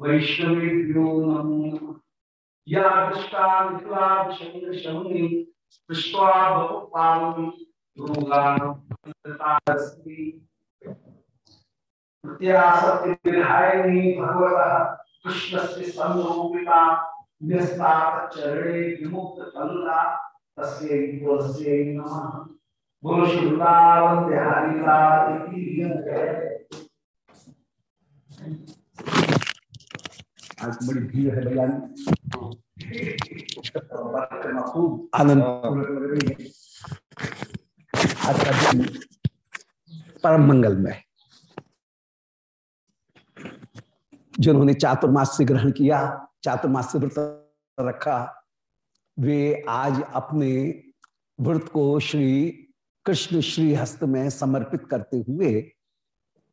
वैष्णवेभ्यो नमो या दृष्टान्तराशङ्कशमुनि स्पृष्ट्वा बहुपावनि योगानस्ति प्रत्यासक्तिविधायिनी भगवतः कृष्णस्य संरूपिता न्यस्ताचरणे विमुक्तकल्ला तस्यै तस्यै नमः। बोलो श्री वृंदावन बिहारी लाल की जय। आज बड़ी भीड़ है भैया खूब आनंद। आज का दिन परम मंगलमय। जिन्होंने चातुर्मास से ग्रहण किया चातुर्मास से व्रत रखा वे आज अपने व्रत को श्री कृष्ण श्री हस्त में समर्पित करते हुए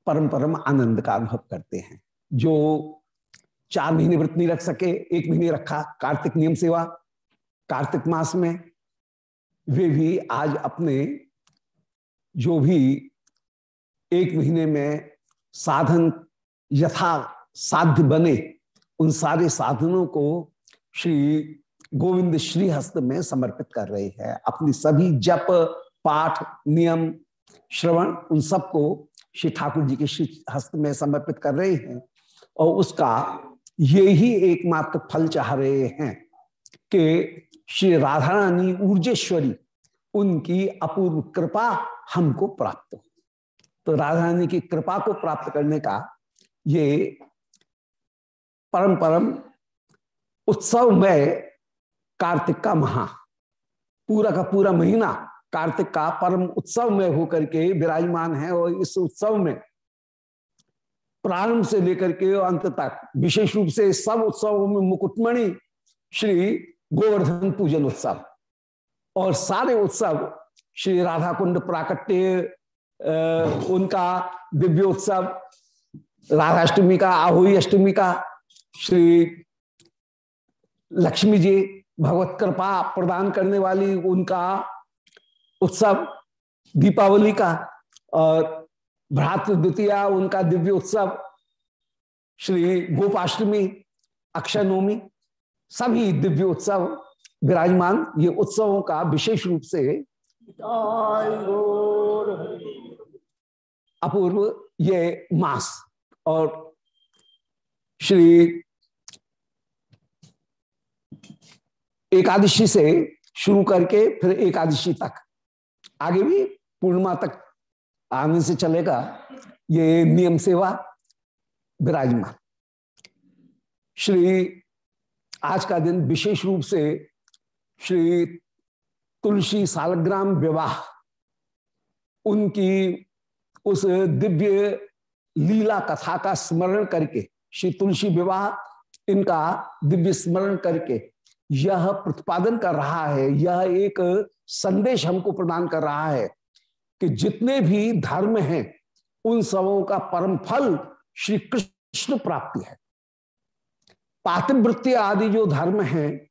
परम परम आनंद का अनुभव करते हैं जो चार महीने व्रत नहीं रख सके, एक महीने रखा। कार्तिक नियम सेवा, कार्तिक मास में वे भी आज अपने जो भी एक महीने में साधन, यथा साध्य बने, उन सारे साधनों को श्री गोविंद श्री हस्त में समर्पित कर रहे हैं। अपनी सभी जप, पाठ, नियम, श्रवण, उन सबको श्री ठाकुर जी के श्री हस्त में समर्पित कर रहे हैं और उसका ये ही एकमात्र फल चाह रहे हैं कि श्री राधा रानी ऊर्जेश्वरी, उनकी अपूर्व कृपा हमको प्राप्त हो। तो राधा रानी की कृपा को प्राप्त करने का ये परम परम उत्सव में कार्तिक का महा, पूरा का पूरा महीना कार्तिक का परम उत्सव में होकर के विराजमान है और इस उत्सव में प्रारंभ से लेकर के अंत तक, विशेष रूप से सब उत्सवों में मुकुटमणि, श्री गोवर्धन पूजन उत्सव। और सारे उत्सव, श्री राधा कुंड प्राकट्य उनका दिव्योत्सव, राधाष्टमी का आहुई अष्टमी का, श्री लक्ष्मी जी भगवत कृपा प्रदान करने वाली उनका उत्सव, दीपावली का, और भ्रातृ द्वितीया उनका दिव्य उत्सव श्री गोपाष्टमी अक्षय नवमी सभी दिव्य उत्सव विराजमान। ये उत्सवों का विशेष रूप से अपूर्व ये मास और श्री एकादशी से शुरू करके फिर एकादशी तक। आगे भी पूर्णिमा तक आने से चलेगा, ये नियम सेवा विराजमान। श्री, आज का दिन विशेष रूप से श्री तुलसी सालग्राम विवाह, उनकी उस दिव्य लीला कथा का स्मरण करके, श्री तुलसी विवाह, इनका दिव्य स्मरण करके, यह प्रतिपादन कर रहा है, यह एक संदेश हमको प्रदान कर रहा है। कि जितने भी धर्म हैं, उन सबों का परम फल श्री कृष्ण प्राप्ति है। पातिवृत्ति आदि जो धर्म हैं,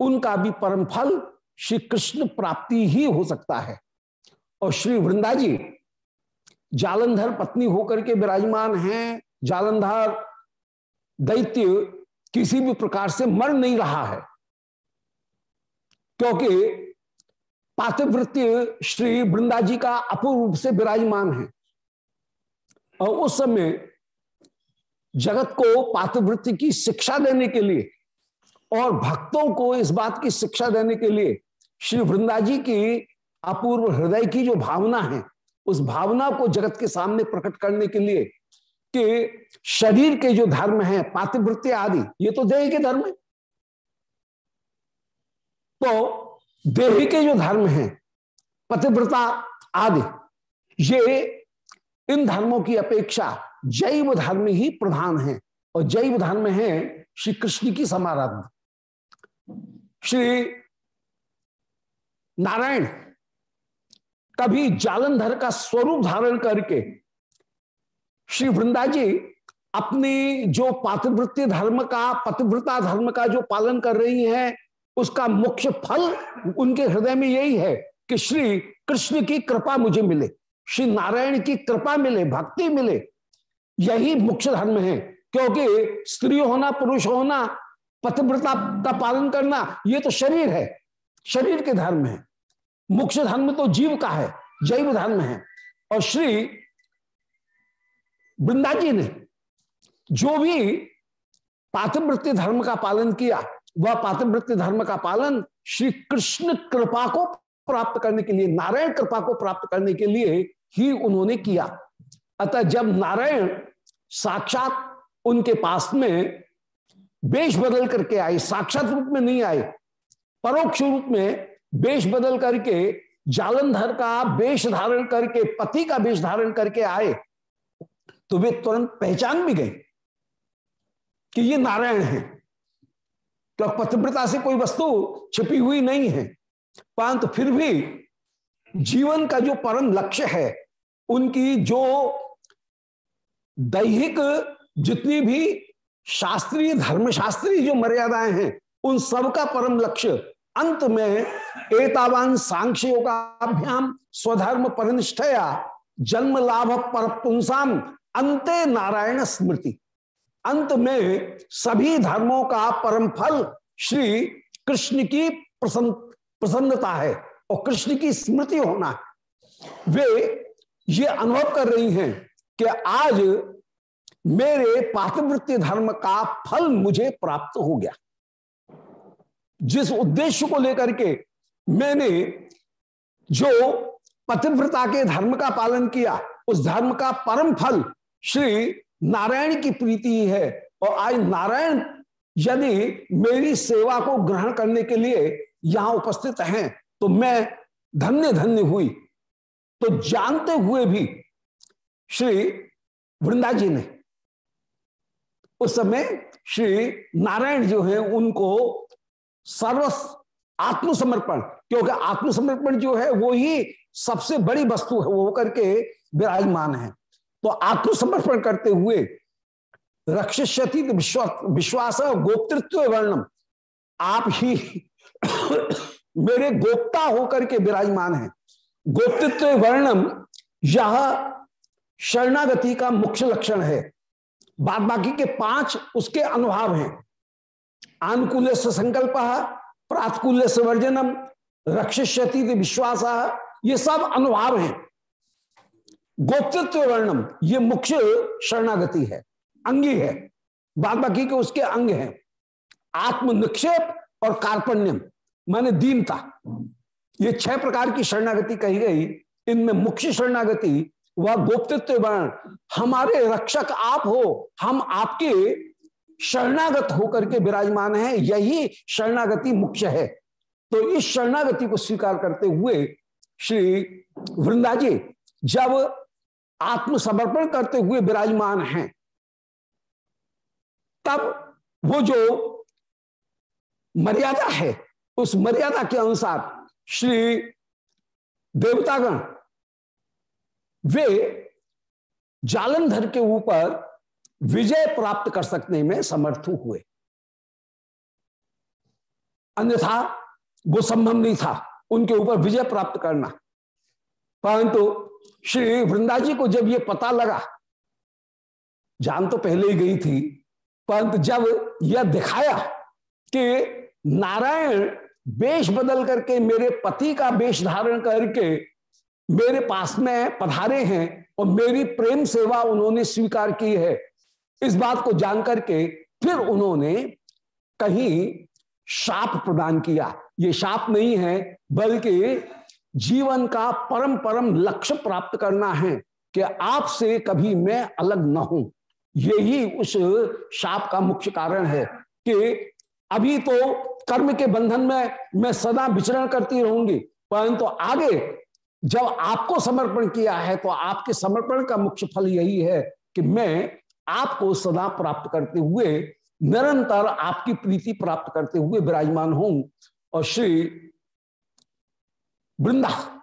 उनका भी परम फल श्री कृष्ण प्राप्ति ही हो सकता है। और श्री वृंदा जी, जालंधर पत्नी होकर के विराजमान हैं। जालंधर दैत्य किसी भी प्रकार से मर नहीं रहा है, क्योंकि पातिवृत्य श्री वृंदा जी का अपूर्व रूप से विराजमान है। और उस समय जगत को पातिवृत्य की शिक्षा देने के लिए और भक्तों को इस बात की शिक्षा देने के लिए श्री वृंदा जी की अपूर्व हृदय की जो भावना है, उस भावना को जगत के सामने प्रकट करने के लिए कि शरीर के जो धर्म है, पातिवृत्ति आदि, ये तो देह के धर्म है। तो देह के जो धर्म हैं, पतिव्रता आदि, ये इन धर्मों की अपेक्षा जैव धर्म ही प्रधान है। और जैव धर्म है श्री कृष्ण की समाराधना श्री नारायण कभी जालंधर का स्वरूप धारण करके श्री वृंदा जी अपनी जो पातिवृत्ति धर्म का, पतिव्रता धर्म का जो पालन कर रही हैं उसका मुख्य फल उनके हृदय में यही है कि श्री कृष्ण की कृपा मुझे मिले, श्री नारायण की कृपा मिले, भक्ति मिले। यही मुख्य धर्म है, क्योंकि स्त्री होना, पुरुष होना, पतिव्रता का पालन करना, ये तो शरीर है, शरीर के धर्म है। मुख्य धर्म तो जीव का है, जैव धर्म है। और श्री वृंदा जी ने जो भी पातिवृत्ति धर्म का पालन किया वह पातिवृत्ति धर्म का पालन श्री कृष्ण कृपा को प्राप्त करने के लिए, नारायण कृपा को प्राप्त करने के लिए ही उन्होंने किया। अतः जब नारायण साक्षात उनके पास में वेश बदल करके आए, साक्षात रूप में नहीं आए, परोक्ष रूप में वेश बदल करके, जालंधर का वेश धारण करके, पति का वेश धारण करके आए तो वे तुरंत पहचान भी गए कि ये नारायण है। तो पतिव्रता से कोई वस्तु छिपी हुई नहीं है। परंतु फिर भी जीवन का जो परम लक्ष्य है, उनकी जो दैहिक जितनी भी शास्त्रीय धर्मशास्त्रीय जो मर्यादाएँ हैं, उन सब का परम लक्ष्य। अंत में एतावान सांख्य योगाभ्याम स्वधर्म परिनिष्ठया, जन्म लाभ पर पुंसाम, अंते नारायण स्मृति। अंत में सभी धर्मों का परम फल श्री कृष्ण की प्रसन्न, प्रसन्नता है और कृष्ण की स्मृति होना है। वे ये अनुभव कर रही हैं कि आज मेरे पातिवृत्ति धर्म का फल मुझे प्राप्त हो गया। जिस उद्देश्य को लेकर के मैंने जो पतिव्रता के धर्म का पालन किया, उस धर्म का परम फल श्री नारायण की प्रीति है और आज नारायण यदि मेरी सेवा को ग्रहण करने के लिए यहाँ उपस्थित हैं तो मैं धन्य धन्य हुई। तो जानते हुए भी श्री वृंदा जी ने उस समय श्री नारायण जो है, उनको सर्व आत्मसमर्पण, क्योंकि आत्मसमर्पण जो है, वो ही सबसे बड़ी वस्तु है, वो करके विराजमान है। तो आत्मसमर्पण करते हुए रक्षति विश्वास गोप्तृत्व वर्णम। आप ही मेरे गोप्ता होकर के विराजमान है। गोप्तृत्व वर्णम, यह शरणागति का मुख्य लक्षण है। बाद बाकी के पाँच उसके अनुभाव हैं। अनुकूल से संकल्प प्रातकूल्य से वर्जनम रक्षति विश्वास, ये सब अनुभाव हैं। गोप्तृत्व वर्णम ये मुख्य शरणागति है, अंगी है बाद बाकी के उसके अंग हैं। आत्म निक्षेप और कार्पण्यम, माने दीनता। ये छह प्रकार की शरणागति कही गई। इनमें मुख्य शरणागति, वह गोप्तृत्व वर्ण हमारे रक्षक आप हो, हम आपके शरणागत होकर के विराजमान हैं, यही शरणागति मुख्य है। तो इस शरणागति को स्वीकार करते हुए श्री वृंदा जी, जब आत्मसमर्पण करते हुए विराजमान हैं। तब वो जो मर्यादा है, उस मर्यादा के अनुसार श्री देवतागण, वे जालंधर के ऊपर विजय प्राप्त कर सकने में समर्थ हुए। अन्यथा वो संभव नहीं था उनके ऊपर विजय प्राप्त करना। परंतु श्री वृंदा जी को जब ये पता लगा, जान तो पहले ही गई थी, परंतु जब यह दिखाया कि नारायण वेश बदल करके मेरे पति का वेश धारण करके मेरे पास में पधारे हैं और मेरी प्रेम सेवा उन्होंने स्वीकार की है, इस बात को जान करके फिर उन्होंने कहीं शाप प्रदान किया। ये शाप नहीं है, बल्कि जीवन का परम परम लक्ष्य प्राप्त करना है कि आपसे कभी मैं अलग न हूँ। यही उस शाप का मुख्य कारण है कि अभी तो कर्म के बंधन में मैं सदा विचरण करती रहूँगी, परंतु तो आगे जब आपको समर्पण किया है तो आपके समर्पण का मुख्य फल यही है कि मैं आपको सदा प्राप्त करते हुए, निरंतर आपकी प्रीति प्राप्त करते हुए विराजमान हूँ। और श्री वृंदा।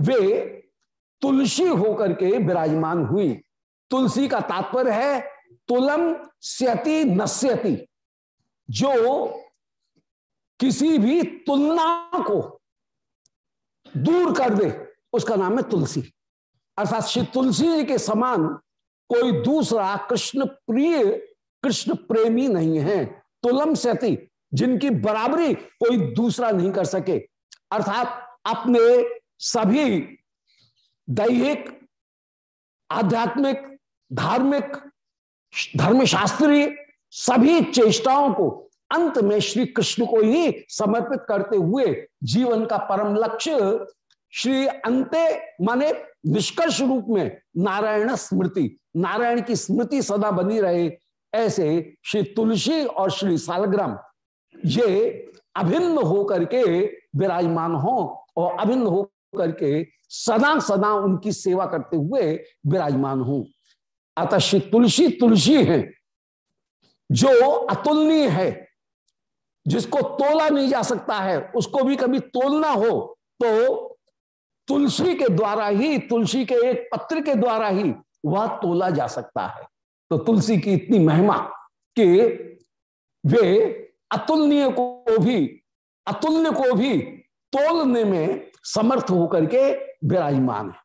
वे तुलसी होकर के विराजमान हुई। तुलसी का तात्पर्य है, तुलम स्यति नस्यति। जो किसी भी तुलना को दूर कर दे, उसका नाम है तुलसी। अर्थात श्री तुलसी जी के समान कोई दूसरा कृष्ण प्रिय कृष्ण प्रेमी नहीं है। तुलम सती जिनकी बराबरी कोई दूसरा नहीं कर सके। अर्थात अपने सभी दैहिक, आध्यात्मिक, धार्मिक धर्मशास्त्रीय सभी चेष्टाओं को अंत में श्री कृष्ण को ही समर्पित करते हुए जीवन का परम लक्ष्य श्री अंते माने निष्कर्ष रूप में नारायण स्मृति, नारायण की स्मृति सदा बनी रहे, ऐसे श्री तुलसी और श्री सालग्राम, ये अभिन्न होकर के विराजमान हो। और अभिन्न हो करके सदा सदा उनकी सेवा करते हुए विराजमान हो। अतः श्री तुलसी तुलसी है, जो अतुलनीय है, जिसको तोला नहीं जा सकता है, उसको भी कभी तोलना हो तो तुलसी के द्वारा ही, तुलसी के एक पत्र के द्वारा ही वह तोला जा सकता है। तो तुलसी की इतनी महिमा कि वे अतुलनीय को भी, अतुल्य को भी तोलने में समर्थ होकर के विराजमान है।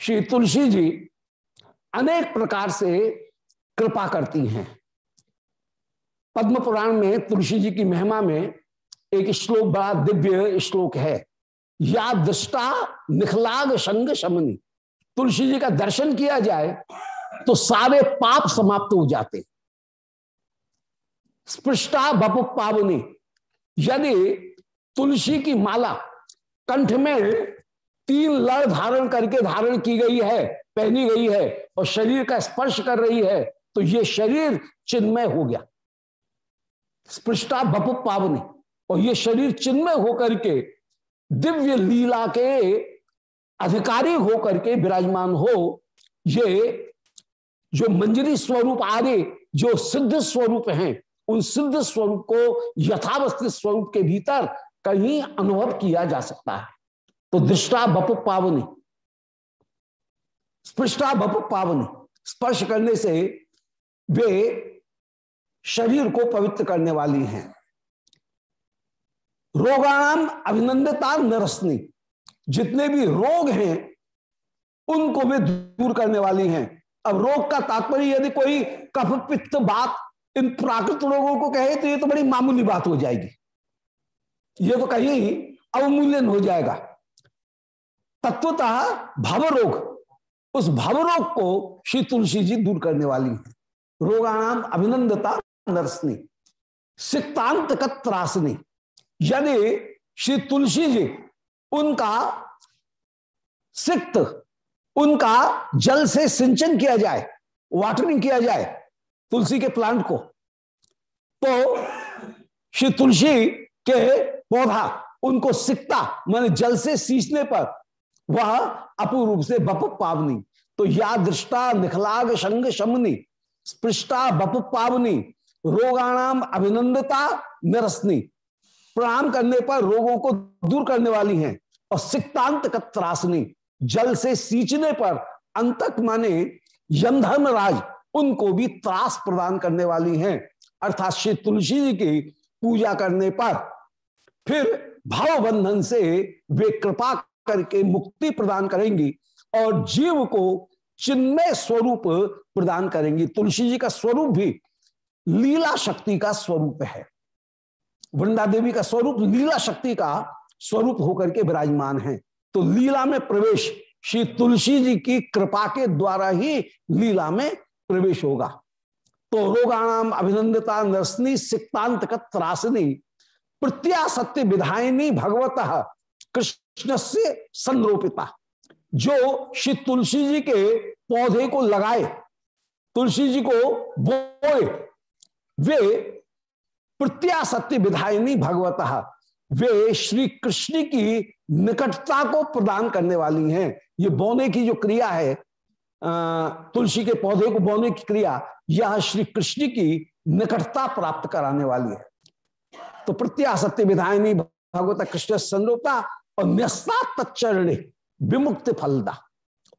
श्री तुलसी जी अनेक प्रकार से कृपा करती हैं। पद्म पुराण में तुलसी जी की महिमा में एक श्लोक, बड़ा दिव्य श्लोक है। या दृष्टा निखलाग संग शमनी। तुलसी जी का दर्शन किया जाए तो सारे पाप समाप्त हो जाते। स्पृष्टा बपु पावनी। यदि तुलसी की माला कंठ में तीन लड़ धारण करके धारण की गई है, पहनी गई है और शरीर का स्पर्श कर रही है तो ये शरीर चिन्मय हो गया। स्पृष्टा बपु पावनी। और ये शरीर चिन्मय होकर के, दिव्य लीला के अधिकारी होकर के विराजमान हो, ये जो मंजरी स्वरूप आदि जो सिद्ध स्वरूप हैं, उन सिद्ध स्वरूप को यथावस्थित स्वरूप के भीतर कहीं अनुभव किया जा सकता है। तो दृष्टा बपु पावनी। स्पृष्टा बपु पावनी। स्पर्श करने से वे शरीर को पवित्र करने वाली हैं। रोगाणाम अभिनंदता नरसनी। जितने भी रोग हैं, उनको वे दूर करने वाली हैं। अब रोग का तात्पर्य यदि कोई कफ पित्त बात इन प्राकृत रोगों को कहे तो ये तो बड़ी मामूली बात हो जाएगी। ये तो कहीं अवमूल्यन हो जाएगा। तत्वतः भव रोग उस भव रोग को श्री तुलसी जी दूर करने वाली है। रोगाणाम अभिनंदता नरसनी सिक्तांत त्रासनी यदि श्री तुलसी जी, उनका सिक्त, उनका जल से सिंचन किया जाए, वाटरिंग किया जाए तुलसी के प्लांट को। तो श्री तुलसी के पौधा, उनको सिकता मान जल से सींचने पर, वह अपूर्व से बप पावनी। तो या दृष्टा निखलाग संग शमनी, स्पृष्टा बप पावनी, रोगाणाम अभिनंदता निरसनी। प्रणाम करने पर रोगों को दूर करने वाली हैं, और सिक्तांत त्रासनी जल से सींचने पर अंतक माने यमधर्म राज उनको भी त्रास प्रदान करने वाली हैं। अर्थात श्री तुलसी जी की पूजा करने पर फिर भाव बंधन से वे कृपा करके मुक्ति प्रदान करेंगी और जीव को चिन्मय स्वरूप प्रदान करेंगी। तुलसी जी का स्वरूप भी लीला शक्ति का स्वरूप है। वृंदा देवी का स्वरूप लीला शक्ति का स्वरूप होकर के विराजमान है। तो लीला में प्रवेश श्री तुलसी जी की कृपा के द्वारा ही लीला में प्रवेश होगा। तो रोगाणाम अभिनंदता नरसनी सिक्तांत का त्रासनी प्रत्या सत्य विधायनी भगवत कृष्ण से संरोपिता। जो श्री तुलसी जी के पौधे को लगाए, तुलसी जी को बोए, वे प्रत्यासत्य विधायनी भगवत, वे श्री कृष्ण की निकटता को प्रदान करने वाली हैं। ये बोने की जो क्रिया है तुलसी के पौधे को बोने की क्रिया, यह श्री कृष्ण की निकटता प्राप्त कराने वाली है। तो प्रत्याशक्ति विधायनी भगवत कृष्ण संरूपता और न्यस्ता तच्चरणे विमुक्त फलदा।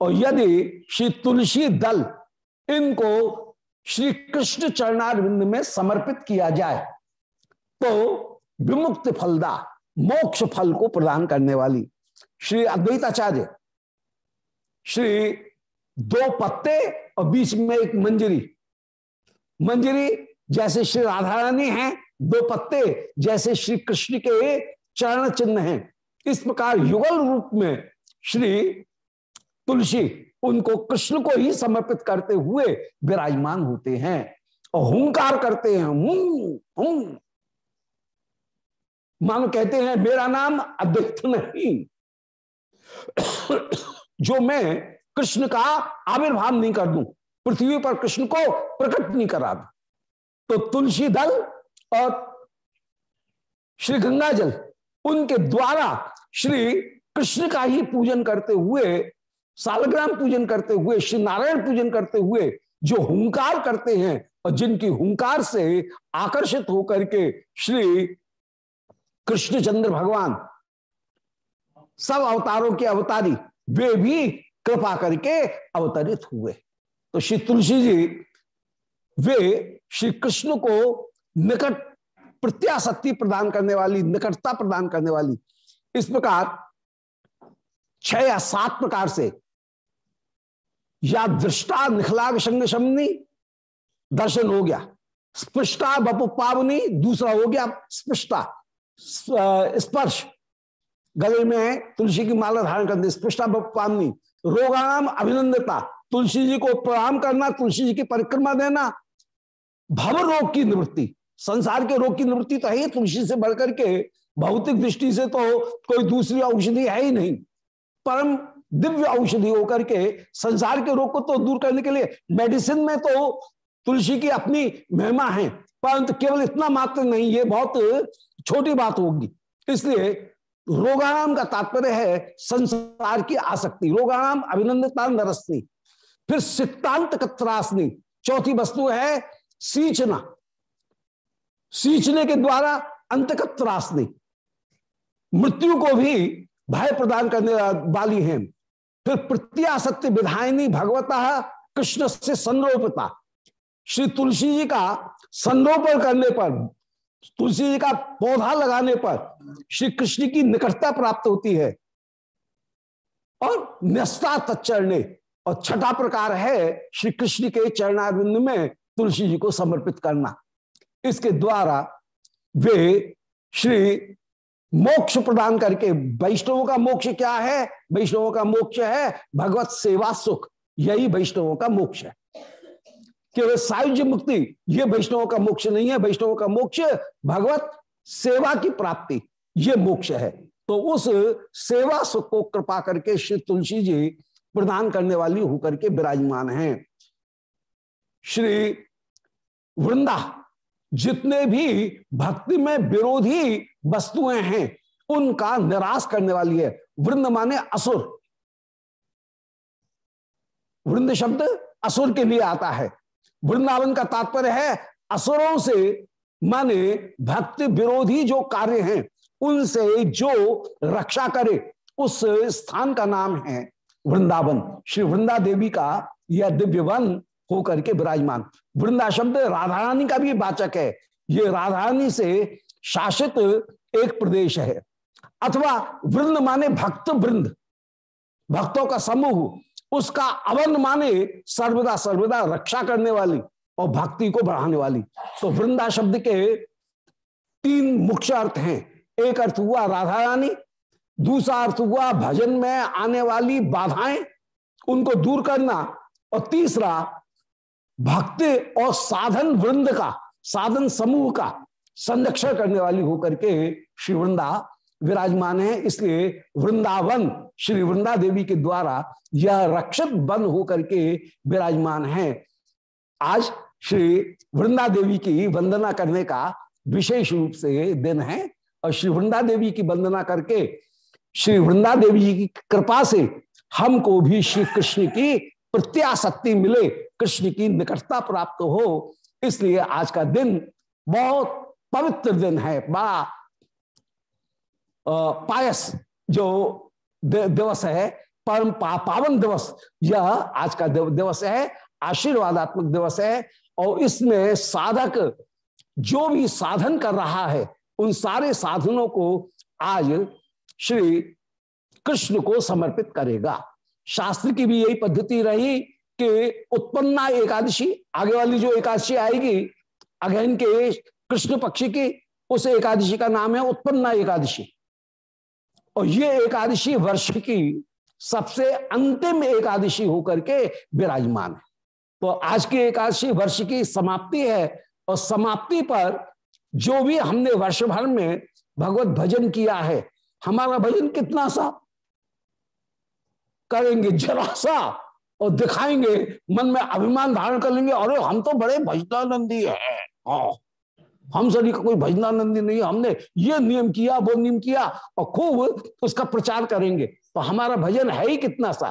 और यदि श्री तुलसी दल इनको श्री कृष्ण चरणारविंद में समर्पित किया जाए तो विमुक्त फलदा मोक्ष फल को प्रदान करने वाली श्री अद्वैताचार्य, श्री दो पत्ते और बीच में एक मंजरी। मंजरी जैसे श्री राधा रानी है दो पत्ते जैसे श्री कृष्ण के चरण चिन्ह हैं। इस प्रकार युगल रूप में श्री तुलसी उनको कृष्ण को ही समर्पित करते हुए विराजमान होते हैं और हुंकार करते हैं। हूँ हूँ। मानो कहते हैं, मेरा नाम अद्वित नहीं। जो मैं कृष्ण का आविर्भाव नहीं कर दूँ, पृथ्वी पर कृष्ण को प्रकट नहीं करा दूँ तो तुलसी दल और श्री गंगा जल उनके द्वारा श्री कृष्ण का ही पूजन करते हुए, सालग्राम पूजन करते हुए, श्री नारायण पूजन करते हुए जो हुंकार करते हैं और जिनकी हुंकार से आकर्षित होकर के श्री कृष्णचंद्र भगवान सब अवतारों के अवतारी, वे भी कृपा करके अवतरित हुए। तो श्री तुलसी जी, वे श्री कृष्ण को निकट प्रत्याशक्ति प्रदान करने वाली, निकटता प्रदान करने वाली। इस प्रकार, छह या सात प्रकार से, या दृष्टा निखलाग संग शमनी, दर्शन हो गया। स्पृष्टा बपु पावनी, दूसरा हो गया स्पृष्टा। स्पर्श। गले में तुलसी की माला धारण करनी, स्पृष्टा बपु पावनी। रोगाणाम अभिनंदता। तुलसी जी को प्रणाम करना, तुलसी जी की परिक्रमा देना। भव रोग की निवृत्ति। संसार के रोग की निवृत्ति तो है ही, तुलसी से बढ़कर के भौतिक दृष्टि से तो कोई दूसरी औषधि है ही नहीं। परम दिव्य औषधि होकर के संसार के रोग को तो दूर करने के लिए मेडिसिन में तो तुलसी की अपनी महिमा है, परंतु केवल इतना मात्र नहीं, ये बहुत छोटी बात होगी। इसलिए रोगाणाम का तात्पर्य है संसार की आसक्ति। रोगाणाम, अभिनंदता नरस्नी फिर सिद्धांत कत्रासनी। चौथी वस्तु है सींचना। सींचने के द्वारा अंतकत्रासनी मृत्यु को भी भय प्रदान करने वाली है। फिर प्रत्याशक्ति विधायनी भगवता कृष्ण से संरोपता। श्री तुलसी जी का संरोपण करने पर, तुलसी जी का पौधा लगाने पर श्री कृष्ण की निकटता प्राप्त होती है। और न्यस्ता तच्चरणे और छठा प्रकार है श्री कृष्ण के चरणारिंद में तुलसी जी को समर्पित करना। इसके द्वारा वे श्री मोक्ष प्रदान करके, वैष्णवों का मोक्ष क्या है? वैष्णवों का मोक्ष है भगवत सेवा सुख। यही वैष्णवों का मोक्ष है। केवल सायुज्य मुक्ति, ये वैष्णवों का मोक्ष नहीं है। वैष्णवों का मोक्ष भगवत सेवा की प्राप्ति, ये मोक्ष है। तो उस सेवा सुख को कृपा करके श्री तुलसी जी प्रदान करने वाली होकर के विराजमान हैं। श्री वृंदा जितने भी भक्ति में विरोधी वस्तुएँ हैं, उनका निराश करने वाली है। वृंद माने असुर। वृंद शब्द असुर के लिए आता है। वृंदावन का तात्पर्य है, असुरों से माने भक्ति विरोधी जो कार्य हैं, उनसे जो रक्षा करे, उस स्थान का नाम है वृंदावन। श्री वृंदा देवी का यह दिव्य वन होकर के विराजमान। वृंदा शब्द राधा रानी का भी वाचक है। ये राधा रानी से शासित एक प्रदेश है। अथवा वृंद माने भक्त वृंद। भक्तों का समूह, उसका अवन माने सर्वदा सर्वदा रक्षा करने वाली और भक्ति को बढ़ाने वाली। तो वृंदा शब्द के तीन मुख्य अर्थ हैं। एक अर्थ हुआ राधा रानी दूसरा अर्थ हुआ भजन में आने वाली बाधाएँ, उनको दूर करना, और तीसरा भक्ति और साधन वृंद का, साधन समूह का संरक्षण करने वाली होकर के श्री वृंदा विराजमान है। इसलिए वृंदावन, श्री वृंदा देवी के द्वारा यह रक्षित वन होकर के विराजमान है। आज श्री वृंदा देवी की वंदना करने का विशेष रूप से दिन है और श्री वृंदा देवी की वंदना करके श्री वृंदा देवी जी की कृपा से हमको भी श्री कृष्ण की प्रत्याशक्ति मिले कृष्ण की निकटता प्राप्त हो। इसलिए आज का दिन बहुत पवित्र दिन है। बड़ा पायस जो दिवस है परम पा, पावन दिवस यह आज का दिवस है आशीर्वादात्मक दिवस है। और इसमें साधक जो भी साधन कर रहा है उन सारे साधनों को आज श्री कृष्ण को समर्पित करेगा। शास्त्र की भी यही पद्धति रही कि उत्पन्ना एकादशी, आगे वाली जो एकादशी आएगी अगहन के कृष्ण पक्षी की, उस एकादशी का नाम है उत्पन्ना एकादशी। और ये एकादशी वर्ष की सबसे अंतिम एकादशी होकर के विराजमान है। तो आज की एकादशी वर्ष की समाप्ति है और समाप्ति पर जो भी हमने वर्ष भर में भगवत भजन किया है, हमारा भजन कितना सा करेंगे जरा सा और दिखाएँगे, मन में अभिमान धारण कर लेंगे, अरे हम तो बड़े भजनानंदी है। हाँ हम सभी का कोई भजनानंदी नहीं हमने ये नियम किया, वो नियम किया और खूब उसका प्रचार करेंगे। तो हमारा भजन है ही कितना सा।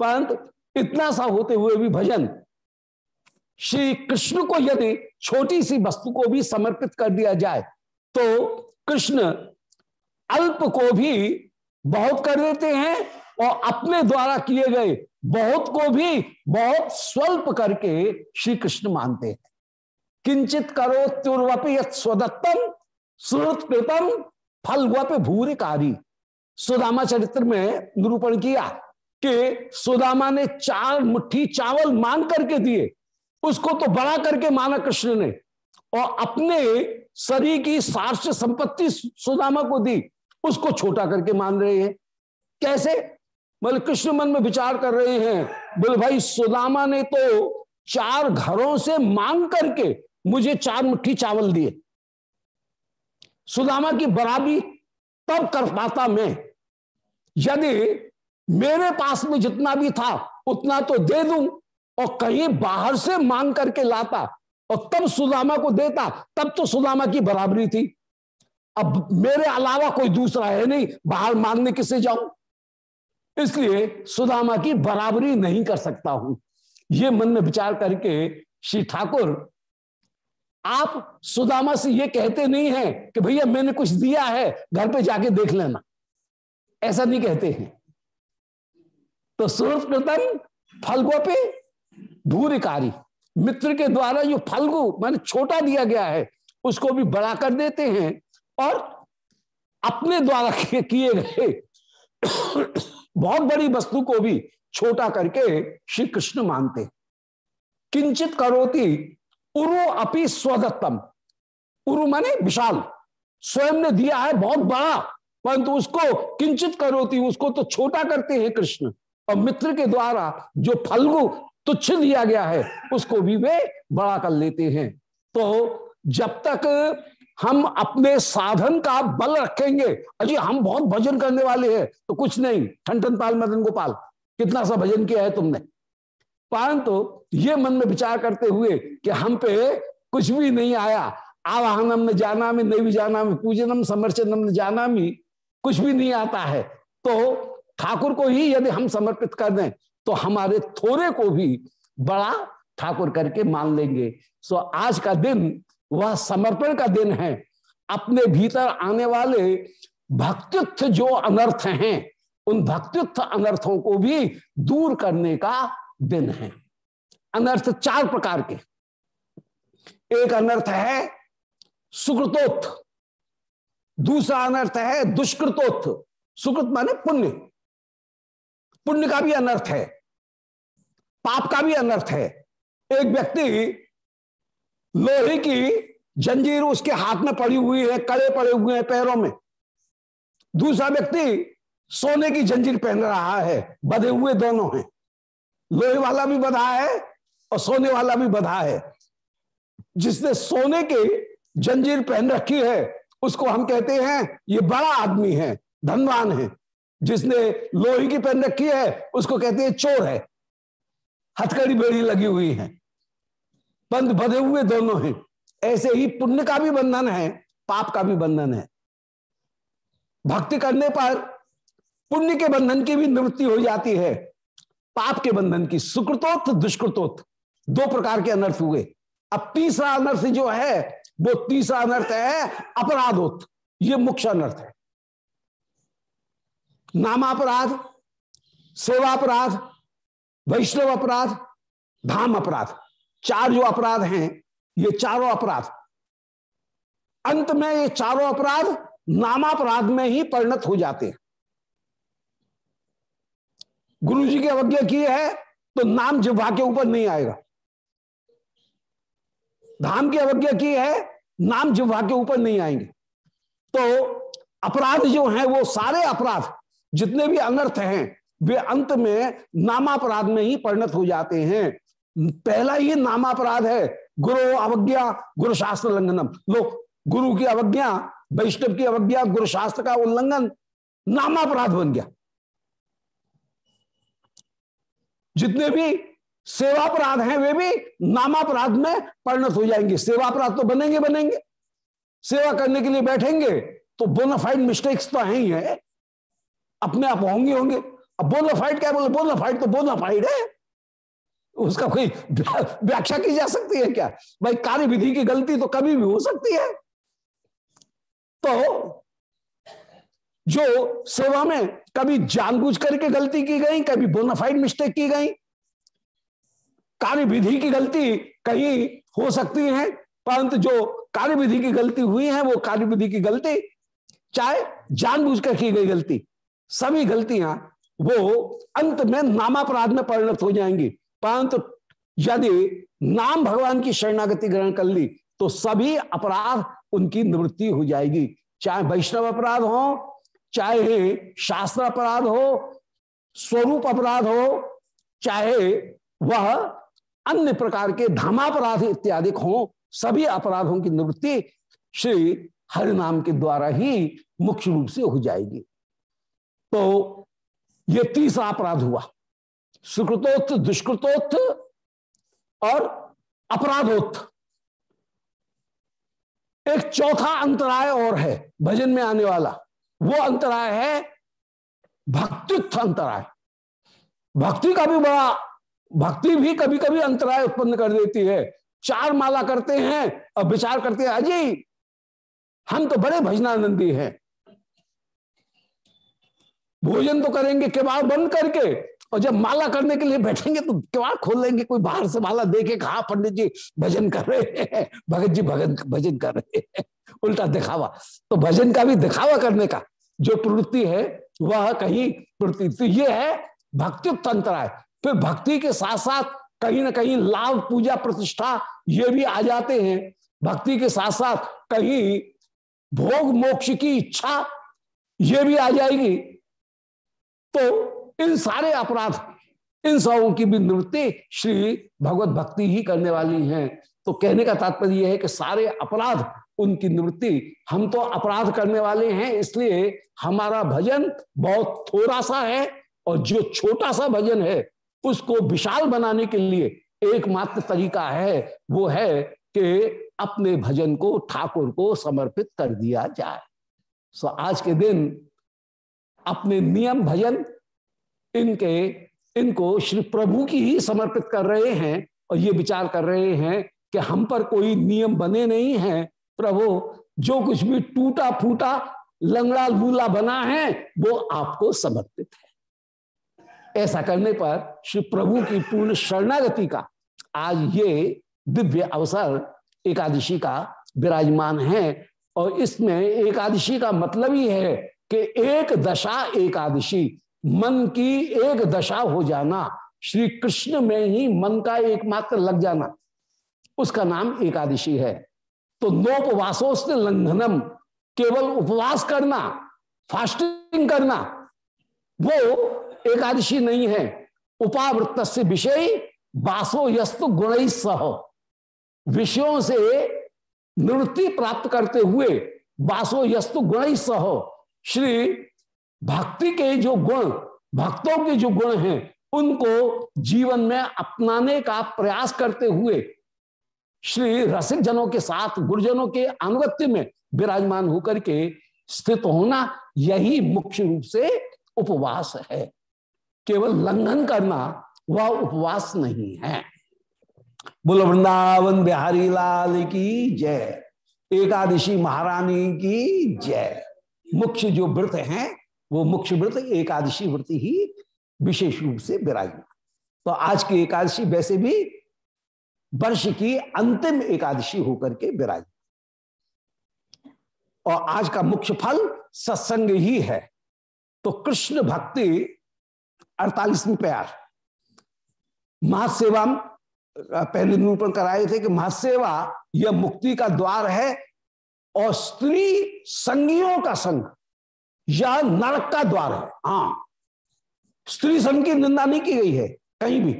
परंतु इतना सा होते हुए भी भजन, श्री कृष्ण को यदि छोटी सी वस्तु को भी समर्पित कर दिया जाए तो कृष्ण अल्प को भी बहुत कर देते हैं और अपने द्वारा किए गए बहुत को भी बहुत स्वल्प करके श्री कृष्ण मानते हैं। किंचित करो तुर्वपि स्वदत्तम सुहृतम फल भूरिकारी। सुदामा चरित्र में निरूपण किया कि सुदामा ने चार मुट्ठी चावल मान करके दिए, उसको तो बड़ा करके माना कृष्ण ने, और अपने शरीर की सार्ष संपत्ति सुदामा को दी, उसको छोटा करके मान रहे हैं। कैसे? मतलब कृष्ण मन में विचार कर रहे हैं। बोले, भाई, सुदामा ने तो चार घरों से मांग करके मुझे चार मुट्ठी चावल दिए। सुदामा की बराबरी तब कर पाता मैं। यदि मेरे पास में जितना भी था, उतना तो दे दूँ और कहीं बाहर से मांग करके लाता और तब सुदामा को देता, तब तो सुदामा की बराबरी थी। अब मेरे अलावा कोई दूसरा है नहीं, बाहर मांगने किसे जाऊँ? इसलिए सुदामा की बराबरी नहीं कर सकता हूँ। ये मन में विचार करके श्री ठाकुर, आप सुदामा से ये कहते नहीं है कि भैया मैंने कुछ दिया है, घर पे जाके देख लेना। ऐसा नहीं कहते हैं। तो सूर्य कृतन फलगो पे भूरिकारी, मित्र के द्वारा जो फलगु, माने छोटा दिया गया है, उसको भी बड़ा कर देते हैं और अपने द्वारा किए गए बहुत बड़ी वस्तु को भी छोटा करके श्री कृष्ण मानते। किंचित करोती, उरु अपि स्वदत्तम। उरु माने विशाल। स्वयं ने दिया है बहुत बड़ा, परंतु उसको किंचित करोती, उसको तो छोटा करते हैं कृष्ण। और मित्र के द्वारा जो फलगु तुच्छ दिया गया है, उसको भी वे बड़ा कर लेते हैं। तो जब तक हम अपने साधन का बल रखेंगे। अजी हम बहुत भजन करने वाले हैं तो कुछ नहीं। ठन पाल, मदन गोपाल, कितना सा भजन किया है तुमने? परंतु तो ये मन में विचार करते हुए कि हम पे कुछ भी नहीं आया। आवाहनम ने जाना में नहीं भी जाना में पूजनम समर्चनम न जाना में कुछ भी नहीं आता है। तो ठाकुर को ही यदि हम समर्पित कर दें तो हमारे थोड़े को भी बड़ा ठाकुर करके मान लेंगे। सो आज का दिन वह समर्पण का दिन है। अपने भीतर आने वाले भक्तित्व जो अनर्थ हैं, उन भक्तित्व अनर्थों को भी दूर करने का दिन है। अनर्थ चार प्रकार के। एक अनर्थ है सुकृतोत्थ। दूसरा अनर्थ है दुष्कृतोत्थ। सुकृत माने पुण्य। पुण्य का भी अनर्थ है। पाप का भी अनर्थ है। एक व्यक्ति लोहे की जंजीर उसके हाथ में पड़ी हुई है, कड़े पड़े हुए हैं पैरों में। दूसरा व्यक्ति सोने की जंजीर पहन रहा है, बधे हुए दोनों हैं। लोहे वाला भी बधा है और सोने वाला भी बधा है। जिसने सोने की जंजीर पहन रखी है, उसको हम कहते हैं, ये बड़ा आदमी है, धनवान है। जिसने लोहे की पहन रखी है, उसको कहते हैं चोर है। हथकड़ी बेड़ी लगी हुई है। बंद बधे हुए दोनों हैं। ऐसे ही पुण्य का भी बंधन है, पाप का भी बंधन है। भक्ति करने पर पुण्य के बंधन की भी निवृत्ति हो जाती है। पाप के बंधन की सुकृतोत्थ, दुष्कृतोत्थ दो प्रकार के अनर्थ हुए। अब तीसरा अनर्थ जो है, वो तीसरा अनर्थ है अपराधोत्थ। ये मुख्य अनर्थ है। नामापराध सेवा अपराध वैष्णव अपराध, धाम अपराध। चार जो अपराध हैं, ये चारों अपराध। अंत में ये चारों अपराध नामापराध में ही परिणत हो जाते हैं। गुरु जी की अवज्ञा की है तो नाम जिह्वा के ऊपर नहीं आएगा। धाम की अवज्ञा की है, नाम जिह्वा के ऊपर नहीं आएँगे। तो अपराध जो हैं, वो सारे अपराध, जितने भी अनर्थ हैं, वे अंत में नामापराध में ही परिणत हो जाते हैं। पहला ही नामापराध है, गुरु अवज्ञा, गुरु शास्त्र लंघनम। लो, गुरु की अवज्ञा, वैष्णव की अवज्ञा, गुरु शास्त्र का उल्लंघन, नामापराध बन गया। जितने भी सेवापराध हैं, वे भी नामापराध में परिणत हो जाएँगे। सेवापराध तो बनेंगे बनेंगे। सेवा करने के लिए बैठेंगे तो बोनाफाइड मिस्टेक्स तो है ही है। अपने आप होंगे होंगे। अब बोनाफाइड क्या बोले? बोनाफाइड तो बोनाफाइड है। उसका कोई व्याख्या की जा सकती है क्या? भाई कार्य विधि की गलती तो कभी भी हो सकती है। तो जो सेवा में कभी जानबूझ करके गलती की गई, कभी बोनाफाइड मिस्टेक की गई कार्य विधि की गलती कहीं हो सकती है, परंतु जो कार्य विधि की गलती हुई है, वो कार्य विधि की गलती, चाहे जानबूझ कर की गई गलती, सभी गलतियाँ वो अंत में नामापराध में परिणत हो जाएँगी। परंतु यदि नाम भगवान की शरणागति ग्रहण कर ली तो सभी अपराध उनकी निवृत्ति हो जाएगी। चाहे वैष्णव अपराध हो, चाहे शास्त्र अपराध हो, स्वरूप अपराध हो, चाहे वह अन्य प्रकार के धामापराध इत्यादि हो, सभी अपराधों की निवृत्ति श्री हरिनाम के द्वारा ही मुख्य रूप से हो जाएगी। तो ये तीसरा अपराध हुआ। सुकृतोत्थ, दुष्कृतोत्थ और अपराधोत्थ। एक चौथा अंतराय और है, भजन में आने वाला। वो अंतराय है, भक्तित्व अंतराय। भक्ति का भी बड़ा, भक्ति भी कभी कभी अंतराय उत्पन्न कर देती है। चार माला करते हैं और विचार करते हैं अजय हम तो बड़े भजनानंदी हैं। भोजन तो करेंगे केवाड़ बंद करके और जब माला करने के लिए बैठेंगे तो केवाड़ खोल लेंगे, कोई बाहर से माला देखे कहा पंडित जी, भजन कर रहे हैं। भगत जी भगन भजन कर रहे हैं। उल्टा दिखावा। तो भजन का भी दिखावा करने का जो प्रवृत्ति है, वह कहीं प्रवृत्ति तो ये है, भक्ति तंत्र है। फिर भक्ति के साथ साथ कहीं ना कहीं लाभ, पूजा, प्रतिष्ठा, ये भी आ जाते हैं। भक्ति के साथ साथ कहीं भोग, मोक्ष की इच्छा, ये भी आ जाएगी। तो इन सारे अपराध, इन सबों की भी निवृत्ति श्री भगवत भक्ति ही करने वाली हैं। तो कहने का तात्पर्य यह है कि सारे अपराध, उनकी निवृत्ति हम तो अपराध करने वाले हैं, इसलिए हमारा भजन बहुत थोड़ा सा है और जो छोटा सा भजन है, उसको विशाल बनाने के लिए एकमात्र तरीका है, वो है कि अपने भजन को ठाकुर को समर्पित कर दिया जाए। सो आज के दिन अपने नियम भजन इनके, इनको श्री प्रभु की ही समर्पित कर रहे हैं और ये विचार कर रहे हैं कि हम पर कोई नियम बने नहीं है। प्रभु, जो कुछ भी टूटा फूटा, लंगड़ा लूला बना है, वो आपको समर्पित है। ऐसा करने पर श्री प्रभु की पूर्ण शरणागति का आज ये दिव्य अवसर एकादशी का विराजमान है और इसमें एकादशी का मतलब ही है कि एक दशा एकादशी मन की एक दशा हो जाना, श्री कृष्ण में ही मन का एकमात्र लग जाना, उसका नाम एकादशी है। तो नोपवासों से लंघनम, केवल उपवास करना, फास्टिंग करना, वो एकादशी नहीं है। उपावृत्त से विषय बासो यस्तु गुण सह। विषयों से निवृत्ति प्राप्त करते हुए बासो यस्तु गुण सह श्री भक्ति के जो गुण, भक्तों के जो गुण हैं, उनको जीवन में अपनाने का प्रयास करते हुए श्री रसिक जनों के साथ, गुरुजनों के अनुगत्य में विराजमान होकर के स्थित होना यही मुख्य रूप से उपवास है। केवल लंघन करना वह उपवास नहीं है। बोलो, वृंदावन बिहारी लाल की जय। एकादशी महारानी की जय। मुख्य जो व्रत हैं वो मुख्य व्रत एकादशी व्रत ही विशेष रूप से विराजमान। तो आज की एकादशी वैसे भी वर्ष की अंतिम एकादशी होकर के विराज और आज का मुख्य फल सत्संग ही है। तो कृष्ण भक्ति अड़तालीसवीं प्यार। महासेवा पहले निरूपण कराए थे कि महासेवा यह मुक्ति का द्वार है और स्त्री संगियों का संग। यह नरक का द्वार है। हाँ। स्त्री संघ की निंदा नहीं की गई है कहीं भी।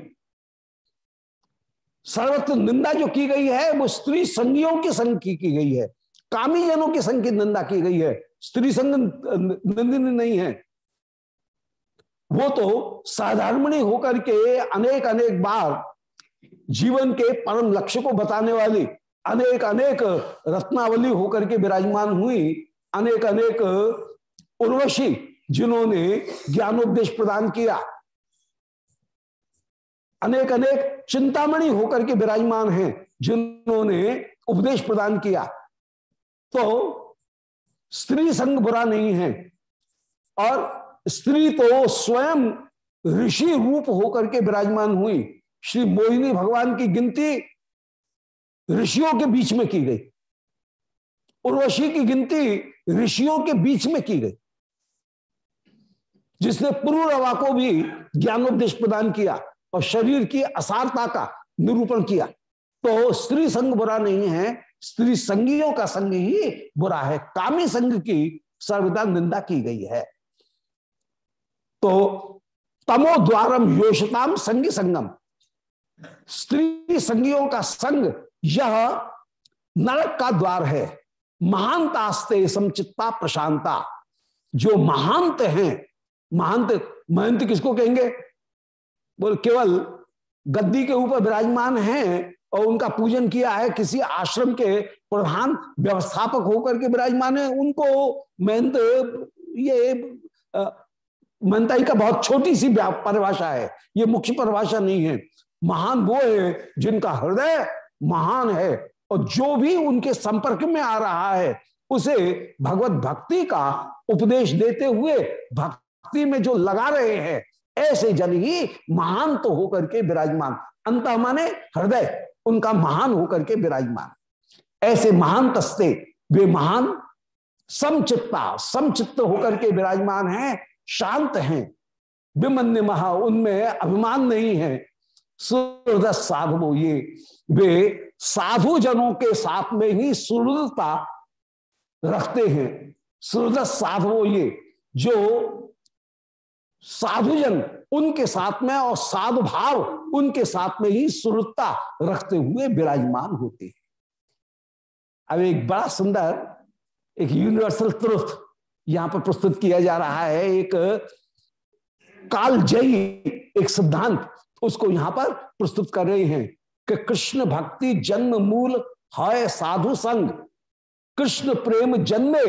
सर्वत्र निंदा जो की गई है वो स्त्री संगियों के संग की, की गई है। कामी जनों के संग की निंदा की गई है। स्त्री संग निंदिनी नहीं है। वो तो साधारणमणि होकर के अनेक अनेक बार जीवन के परम लक्ष्य को बताने वाली अनेक अनेक रत्नावली होकर के विराजमान हुई अनेक अनेक उर्वशी जिन्होंने ज्ञानोपदेश प्रदान किया। अनेक अनेक चिंतामणि होकर के विराजमान हैं, जिन्होंने उपदेश प्रदान किया। तो स्त्री संग बुरा नहीं है और स्त्री तो स्वयं ऋषि रूप होकर के विराजमान हुई। श्री मोहिनी भगवान की गिनती ऋषियों के बीच में की गई। उर्वशी की गिनती ऋषियों के बीच में की गई। जिसने पुरुरवा को भी ज्ञानोपदेश प्रदान किया और शरीर की असारता का निरूपण किया तो स्त्री संग बुरा नहीं है। स्त्री संगियों का संग ही बुरा है। कामी संग की सर्वदा निंदा की गई है। तो तमो द्वारम योषताम संगी संगम। स्त्री संगियों का संग यह नरक का द्वार है। महानतास्ते समचित्ता प्रशांता। जो महांत हैं महंत महंत किसको कहेंगे? बोल, केवल गद्दी के ऊपर विराजमान हैं और उनका पूजन किया है, किसी आश्रम के प्रधान व्यवस्थापक होकर के विराजमान है। उनको महंत, ये महंताई का बहुत छोटी सी परिभाषा है। ये मुख्य परिभाषा नहीं है। महान वो है जिनका हृदय महान है और जो भी उनके संपर्क में आ रहा है, उसे भगवत भक्ति का उपदेश देते हुए भक्ति में जो लगा रहे हैं, ऐसे जन ही महान तो होकर के विराजमान। अंत माने हृदय, उनका महान होकर के विराजमान। ऐसे महान तस्ते, वे महान समचित्ता, समचित्त होकर के विराजमान हैं, शांत हैं। विमन्य महा, उनमें अभिमान नहीं है। सुहृद साधु ये, वे साधु जनों के साथ में ही सुहृदता रखते हैं। सुहृद साधु ये, जो साधुजन उनके साथ में और साधु भाव उनके साथ में ही सुरता रखते हुए विराजमान होते हैं। अब एक बड़ा सुंदर, एक यूनिवर्सल ट्रुथ यहाँ पर प्रस्तुत किया जा रहा है। एक कालजयी एक सिद्धांत उसको यहाँ पर प्रस्तुत कर रहे हैं कि कृष्ण भक्ति जन्म मूल है साधु संग। कृष्ण प्रेम जन्मे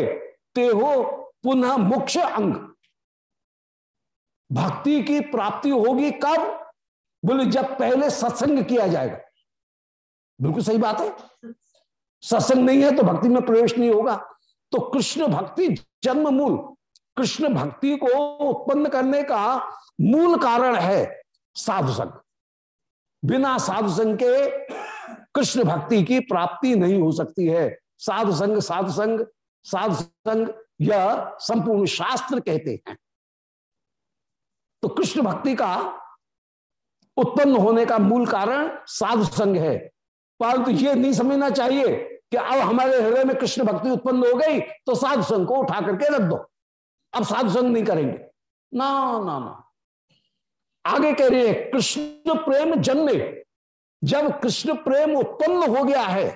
ते हो पुनः मुख्य अंग। भक्ति की प्राप्ति होगी कब? बोले, जब पहले सत्संग किया जाएगा। बिल्कुल सही बात है। सत्संग नहीं है तो भक्ति में प्रवेश नहीं होगा। तो कृष्ण भक्ति जन्म मूल। कृष्ण भक्ति को उत्पन्न करने का मूल कारण है साधु संग। बिना साधु संग के कृष्ण भक्ति की प्राप्ति नहीं हो सकती है। साधु संग साधु संग, साधु यह संपूर्ण शास्त्र कहते हैं। तो कृष्ण भक्ति का उत्पन्न होने का मूल कारण साधु संघ है। परंतु ये नहीं समझना चाहिए कि अब हमारे हृदय में कृष्ण भक्ति उत्पन्न हो गई तो साधु संघ को उठा करके रख दो। अब साधु संघ नहीं करेंगे। ना ना ना। आगे कह रही है, कृष्ण प्रेम जन्मे। जब कृष्ण प्रेम उत्पन्न हो गया है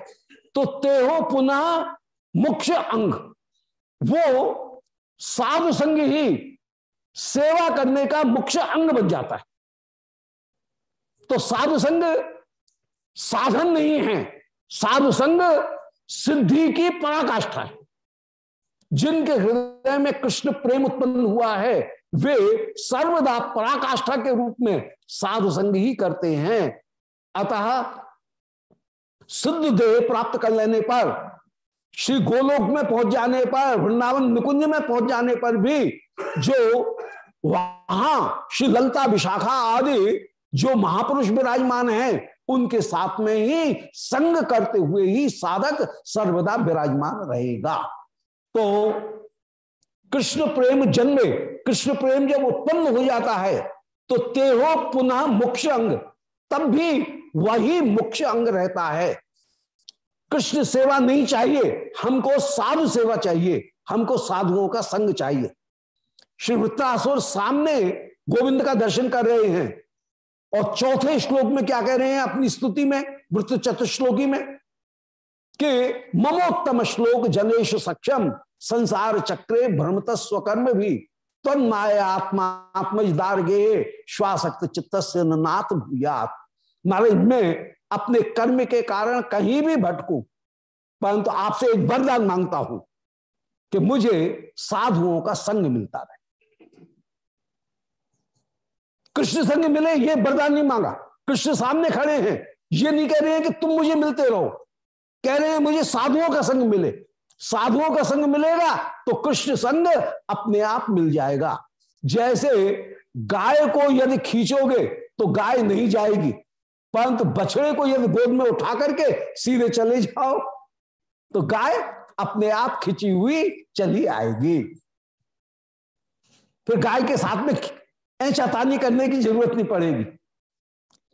तो तेहो पुनः मुख्य अंग। वो साधु संघ ही सेवा करने का मुख्य अंग बन जाता है। तो साधु संग साधन नहीं है। साधु संग सिद्धि की पराकाष्ठा है। जिनके हृदय में कृष्ण प्रेम उत्पन्न हुआ है, वे सर्वदा पराकाष्ठा के रूप में साधु संग ही करते हैं। अतः सिद्ध देह प्राप्त कर लेने पर, श्री गोलोक में पहुँच जाने पर, वृंदावन निकुंज में पहुँच जाने पर भी जो वहाँ श्री ललता विशाखा आदि जो महापुरुष विराजमान हैं, उनके साथ में ही संग करते हुए ही साधक सर्वदा विराजमान रहेगा। तो कृष्ण प्रेम जन्मे, कृष्ण प्रेम जब उत्पन्न हो जाता है तो तेहो पुनः मुख्य अंग, तब भी वही मुख्य अंग रहता है। कृष्ण सेवा नहीं चाहिए, हमको साधु सेवा चाहिए, हमको साधुओं का संग चाहिए। श्री वृत्तासुर सामने गोविंद का दर्शन कर रहे हैं। और चौथे श्लोक में क्या कह रहे हैं अपनी स्तुति में, वृत्त चतुश्लोकी में? कि ममोत्तम श्लोक जनेश सक्षम संसार चक्रे भ्रमत स्वकर्म भी तन्माय आत्मा आत्मजदार्गे श्वासक्त चित्त से नाथ भूयात। नारे मैं अपने कर्म के कारण कहीं भी भटकू, परंतु आपसे एक वरदान माँगता हूँ कि मुझे साधुओं का संग मिलता रहे। कृष्ण संग मिले, ये वरदान नहीं मांगा। कृष्ण सामने खड़े हैं, ये नहीं कह रहे हैं कि तुम मुझे मिलते रहो। कह रहे हैं, मुझे साधुओं का संग मिले। साधुओं का संग मिलेगा तो कृष्ण संग अपने आप मिल जाएगा। जैसे गाय को यदि खींचोगे तो गाय नहीं जाएगी, परंतु बछड़े को यदि गोद में उठा करके सीधे चले जाओ तो गाय अपने आप खिंची हुई चली आएगी। फिर गाय के साथ में ऐचातानी करने की ज़रूरत नहीं पड़ेगी।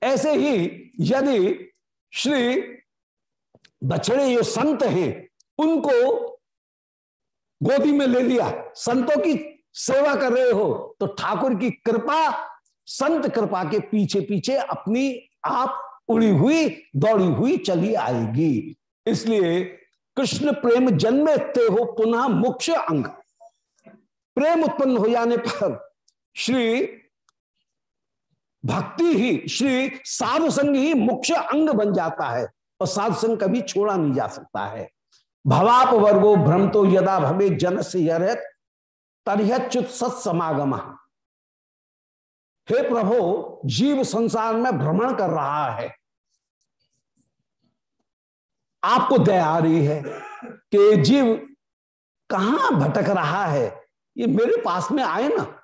ऐसे ही यदि श्री बछड़े ये संत हैं, उनको गोदी में ले लिया, संतों की सेवा कर रहे हो तो ठाकुर की कृपा, संत कृपा के पीछे पीछे अपनी आप उड़ी हुई, दौड़ी हुई चली आएगी। इसलिए कृष्ण प्रेम जन्मे ते हो पुनः मुख्य अंग। प्रेम उत्पन्न हो जाने पर श्री भक्ति ही, श्री साधु संग ही मुख्य अंग बन जाता है और साधु संग कभी छोड़ा नहीं जा सकता है। भवाप वर्गो भ्रम तो यदा भवे जन से यरत तरहच्युत सत्समागम हे प्रभु, जीव संसार में भ्रमण कर रहा है। आपको दया आ रही है कि जीव कहाँ भटक रहा है? ये मेरे पास में आए ना।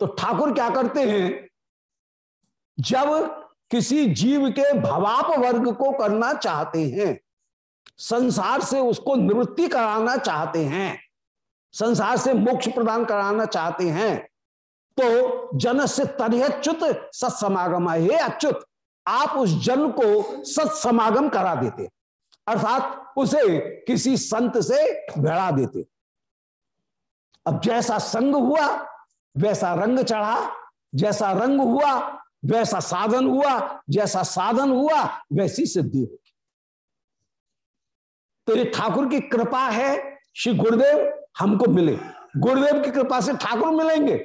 तो ठाकुर क्या करते हैं? जब किसी जीव के भवाप वर्ग को करना चाहते हैं, संसार से उसको निवृत्ति कराना चाहते हैं, संसार से मोक्ष प्रदान कराना चाहते हैं तो जन से तरहच्युत सत्समागम हे। अच्युत, आप उस जन को सत्समागम करा देते अर्थात उसे किसी संत से भिड़ा देते अब जैसा संग हुआ वैसा रंग चढ़ा, जैसा रंग हुआ, वैसा साधन हुआ, जैसा साधन हुआ, वैसी सिद्धि होगी। तो ये ठाकुर की कृपा है, श्री गुरुदेव हमको मिले। गुरुदेव की कृपा से ठाकुर मिलेंगे,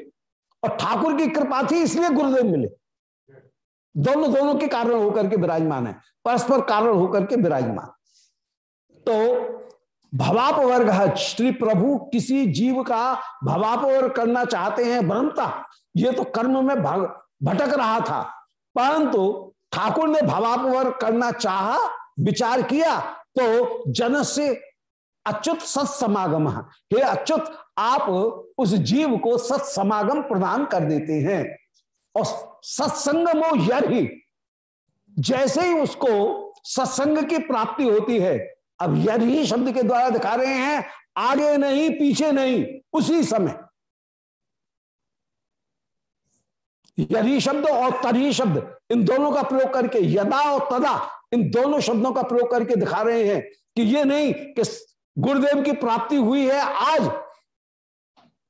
और ठाकुर की कृपा थी, इसलिए गुरुदेव मिले। दोनों दोनों के कारण होकर के विराजमान है, परस्पर कारण होकर के विराजमान। तो भवाप वर्ग श्री प्रभु किसी जीव का भवाप वर्ग करना चाहते हैं भ्रमता ये तो कर्म में भटक रहा था। परंतु ठाकुर ने भवाप वर्ग करना चाहा, विचार किया तो जन से अच्युत सत्समागम। हे अच्युत, आप उस जीव को सत्समागम प्रदान कर देते हैं। और सत्संगमो यही जैसे ही उसको सत्संग की प्राप्ति होती है अब यदि शब्द के द्वारा दिखा रहे हैं, आगे नहीं, पीछे नहीं, उसी समय। यदि शब्द और तरी शब्द इन दोनों का प्रयोग करके यदा और तदा इन दोनों शब्दों का प्रयोग करके दिखा रहे हैं कि ये नहीं कि गुरुदेव की प्राप्ति हुई है, आज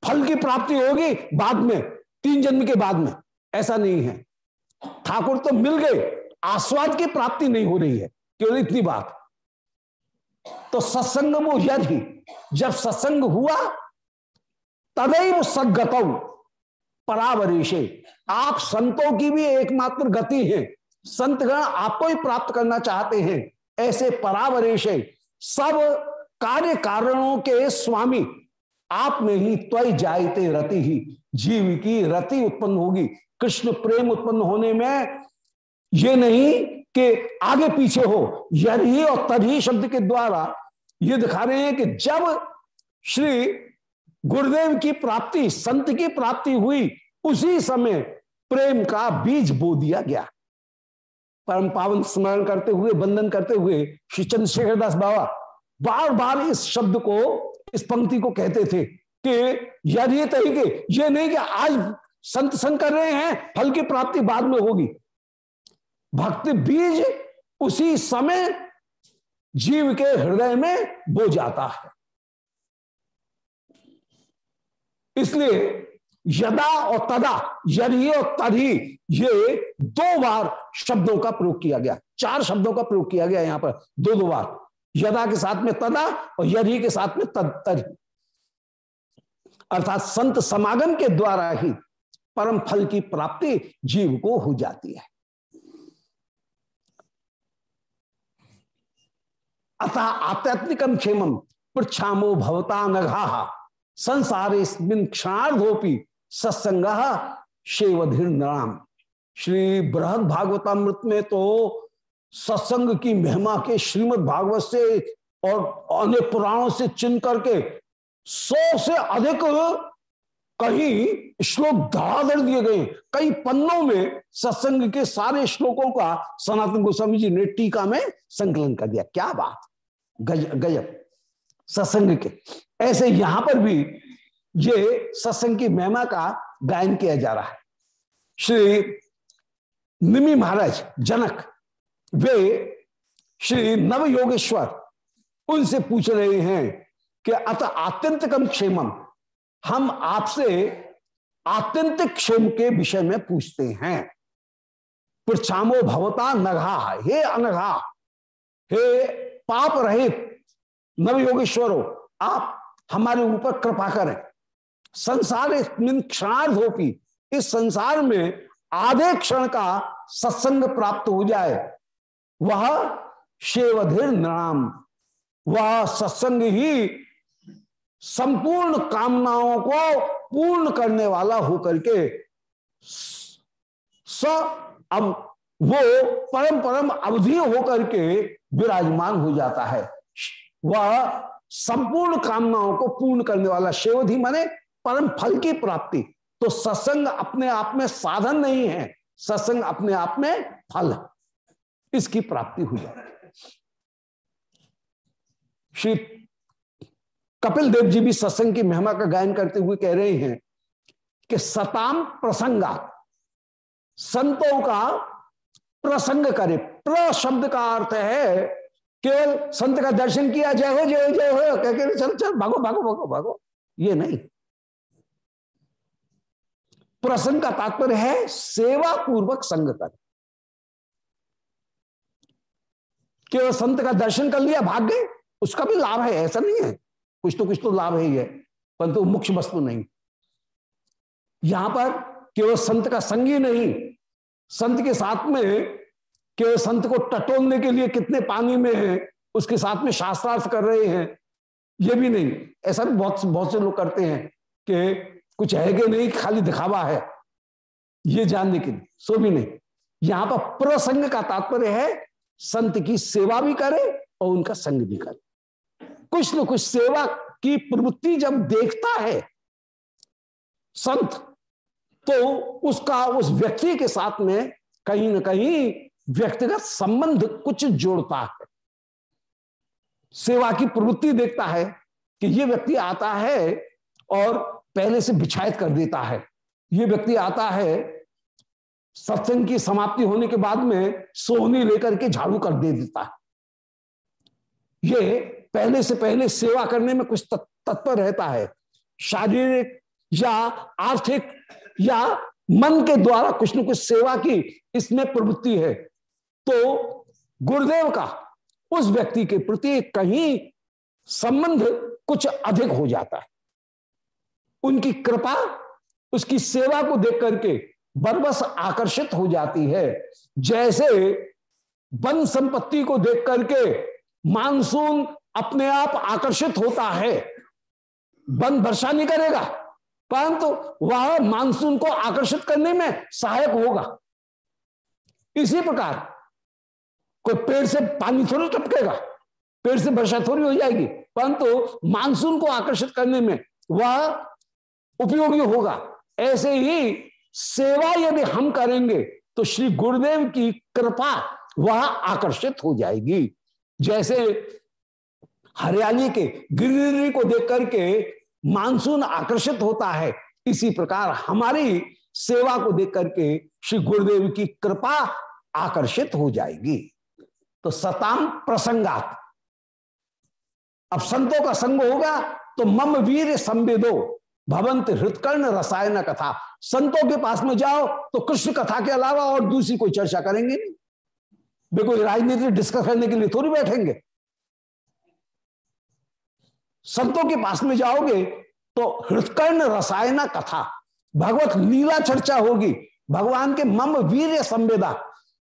फल की प्राप्ति होगी बाद में, तीन जन्म के बाद में। ऐसा नहीं है। ठाकुर तो मिल गए, आस्वाद की प्राप्ति नहीं हो रही है, केवल इतनी बात। तो सत्संग यदि, जब सत्संग हुआ, तदैव सदगत परावरेशे। आप संतों की भी एकमात्र गति है। संतगण आपको ही प्राप्त करना चाहते हैं। ऐसे परावरेश, सब कार्य कारणों के स्वामी, आप में ही त्वय जायते रति ही। जीव की रति उत्पन्न होगी। कृष्ण प्रेम उत्पन्न होने में ये नहीं के आगे पीछे हो। यदि और तभी शब्द के द्वारा ये दिखा रहे हैं कि जब श्री गुरुदेव की प्राप्ति, संत की प्राप्ति हुई, उसी समय प्रेम का बीज बो दिया गया। परम पावन स्मरण करते हुए बंधन करते हुए श्री चंद्रशेखर दास बाबा बार बार इस शब्द को, इस पंक्ति को कहते थे कि यदि तरीके, ये नहीं कि आज संत संग कर रहे हैं, फल की प्राप्ति बाद में होगी। भक्ति बीज उसी समय जीव के हृदय में बो जाता है। इसलिए यदा और तदा, यदि और तभी ये दो बार शब्दों का प्रयोग किया गया। चार शब्दों का प्रयोग किया गया यहाँ पर, दो दो बार। यदा के साथ में तदा और यदि के साथ में तद तरी अर्थात संत समागम के द्वारा ही परम फल की प्राप्ति जीव को हो जाती है। अतः आत्मिकम क्षेमम पृछामो भवता नघा। संसार क्षणार्धोपी सत्संग शेवधिर नाम श्री बृहद भागवतामृत में तो सत्संग की महिमा के श्रीमद भागवत से और अन्य पुराणों से चिन्ह करके सौ से अधिक कहीं श्लोक धड़ाधड़ दिए गए। कई पन्नों में सत्संग के सारे श्लोकों का सनातन गोस्वामी जी ने टीका में संकलन कर दिया। क्या बात! गज गजब सत्संग के। ऐसे यहाँ पर भी ये सत्संग की महिमा का गायन किया जा रहा है। श्री निमी महाराज जनक, वे श्री नव योगेश्वर उनसे पूछ रहे हैं कि अत आत्यंतिकम क्षेमम, हम आपसे आत्यंत क्षेम के विषय में पूछते हैं। पृछामो भवता नघा, हे अनघा, हे पाप रहित नव योगेश्वर हो आप हमारे ऊपर कृपा करें। संसार क्षणार्धोपी इस संसार में आधे क्षण का सत्संग प्राप्त हो जाए, वह शेवधिर नाम, वह सत्संग ही संपूर्ण कामनाओं को पूर्ण करने वाला होकर के स अब वो परम परम अवधि होकर के विराजमान हो जाता है। वह संपूर्ण कामनाओं को पूर्ण करने वाला शेवधि माने परम फल की प्राप्ति। तो सत्संग अपने आप में साधन नहीं है, सत्संग अपने आप में फल। इसकी प्राप्ति हो जाती श्री कपिल देव जी भी सत्संग की महिमा का गायन करते हुए कह रहे हैं कि सताम प्रसंगा, संतों का प्रसंग करे। प्र शब्द का अर्थ है, केवल संत का दर्शन किया, जय हो जय हो जय हो, कह के चल चल, भागो भागो भागो भागो। ये नहीं। प्रसंग का तात्पर्य है सेवा पूर्वक संग कर। केवल संत का दर्शन कर लिया, भाग गए, उसका भी लाभ है, ऐसा नहीं है। कुछ तो कुछ तो लाभ है ही है, परंतु मुख्य वस्तु नहीं। यहाँ पर केवल संत का संगी नहीं संत के साथ में केवल संत को टटोलने के लिए कितने पानी में है, उसके साथ में शास्त्रार्थ कर रहे हैं, ये भी नहीं। ऐसा भी बहुत बहुत से लोग करते हैं कि कुछ है कि नहीं, खाली दिखावा है। ये जानने के लिए, सो भी नहीं। यहाँ पर प्रसंग का तात्पर्य है, संत की सेवा भी करे और उनका संग भी करे। कुछ न कुछ सेवा की प्रवृत्ति जब देखता है, संत तो उसका, उस व्यक्ति के साथ में कहीं ना कहीं व्यक्तिगत संबंध कुछ जोड़ता है। सेवा की प्रवृत्ति देखता है कि ये व्यक्ति आता है और पहले से बिछायत कर देता है। ये व्यक्ति आता है, सत्संग की समाप्ति होने के बाद में सोहनी लेकर के झाड़ू कर दे देता है। ये पहले से पहले सेवा करने में कुछ तत्पर रहता है। शारीरिक या आर्थिक या मन के द्वारा कुछ न कुछ सेवा की इसमें प्रवृत्ति है तो गुरुदेव का उस व्यक्ति के प्रति कहीं संबंध कुछ अधिक हो जाता है। उनकी कृपा, उसकी सेवा को देख करके बरबस आकर्षित हो जाती है। जैसे वन संपत्ति को देख करके मानसून अपने आप आकर्षित होता है वन वर्षा नहीं करेगा। परंतु वह मानसून को आकर्षित करने में सहायक होगा। इसी प्रकार कोई पेड़ से पानी थोड़ी टपकेगा, पेड़ से वर्षा थोड़ी हो जाएगी, परंतु मानसून को आकर्षित करने में वह उपयोगी होगा। ऐसे ही सेवा यदि हम करेंगे तो श्री गुरुदेव की कृपा वह आकर्षित हो जाएगी। जैसे हरियाली के गिरिगिरी को देख करके मानसून आकर्षित होता है। इसी प्रकार हमारी सेवा को देख करके श्री गुरुदेव की कृपा आकर्षित हो जाएगी। तो सताम प्रसंगात। अब संतों का संग होगा तो मम वीर संवेदो, भवंत हृतकर्ण रसायन कथा। संतों के पास में जाओ तो कृष्ण कथा के अलावा और दूसरी कोई चर्चा करेंगे नहीं। वे कोई राजनीति डिस्कस करने के लिए थोड़ी बैठेंगे। संतों के पास में जाओगे तो हृतकर्ण रसायन कथा, भगवत लीला चर्चा होगी, भगवान के मम वीर संवेदा,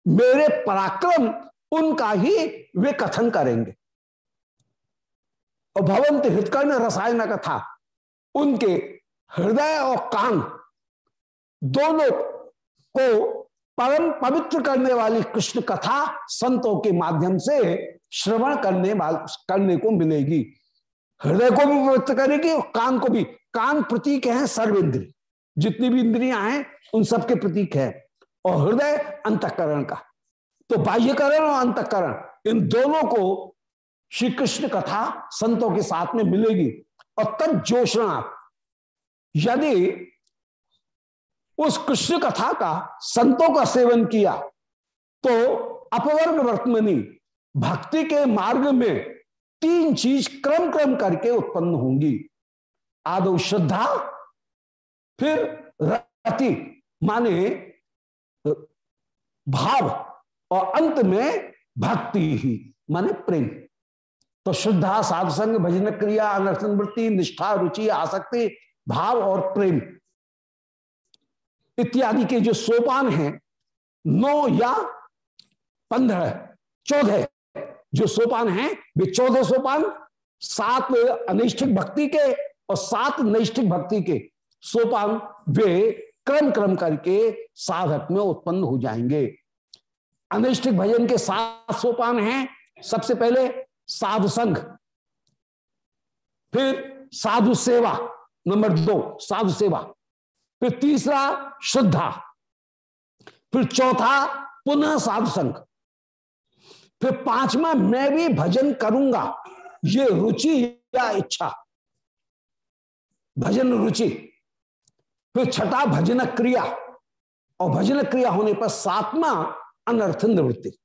मेरे पराक्रम, उनका ही वे कथन करेंगे। और भवंत हृतकर्ण रसायन कथा, उनके हृदय और कान दोनों को परम पवित्र करने वाली कृष्ण कथा संतों के माध्यम से श्रवण करने करने को मिलेगी। हृदय को भी पवित्र करेगी और कान को भी। कान प्रतीक है सर्वेंद्री जितनी भी इंद्रियाँ हैं, उन सबके प्रतीक है। और हृदय अंतकरण का। तो बाह्यकरण और अंतकरण, इन दोनों को श्री कृष्ण कथा संतों के साथ में मिलेगी। और तब जोशना यदि उस कृष्ण कथा का संतों का सेवन किया। तो अपवर्ग वर्तमनी, भक्ति के मार्ग में तीन चीज़ क्रम क्रम करके उत्पन्न होंगी। आदो श्रद्धा, फिर रति, माने भाव, और अंत में भक्ति ही, माने प्रेम। तो श्रद्धा साधु संग भजन क्रिया अनर्थन वृत्ति निष्ठा, रुचि, आसक्ति, भाव और प्रेम इत्यादि के जो सोपान हैं, नौ या पंद्रह, चौदह जो सोपान हैं, वे चौदह सोपान, सात अनिष्ठिक भक्ति के और सात नैष्ठिक भक्ति के सोपान वे क्रम क्रम करके साधक में उत्पन्न हो जाएँगे। अनिष्ठिक भजन के सात सोपान हैं। सबसे पहले साधु संघ, फिर साधु सेवा नंबर दो, साधु सेवा, फिर तीसरा श्रद्धा, फिर चौथा पुनः साधु संघ। फिर पांचवा, मैं भी भजन करूँगा। ये रुचि या इच्छा? भजन रुचि। फिर छठा, भजन क्रिया। और भजन क्रिया होने पर सातवा, अनर्थ निवृत्ति।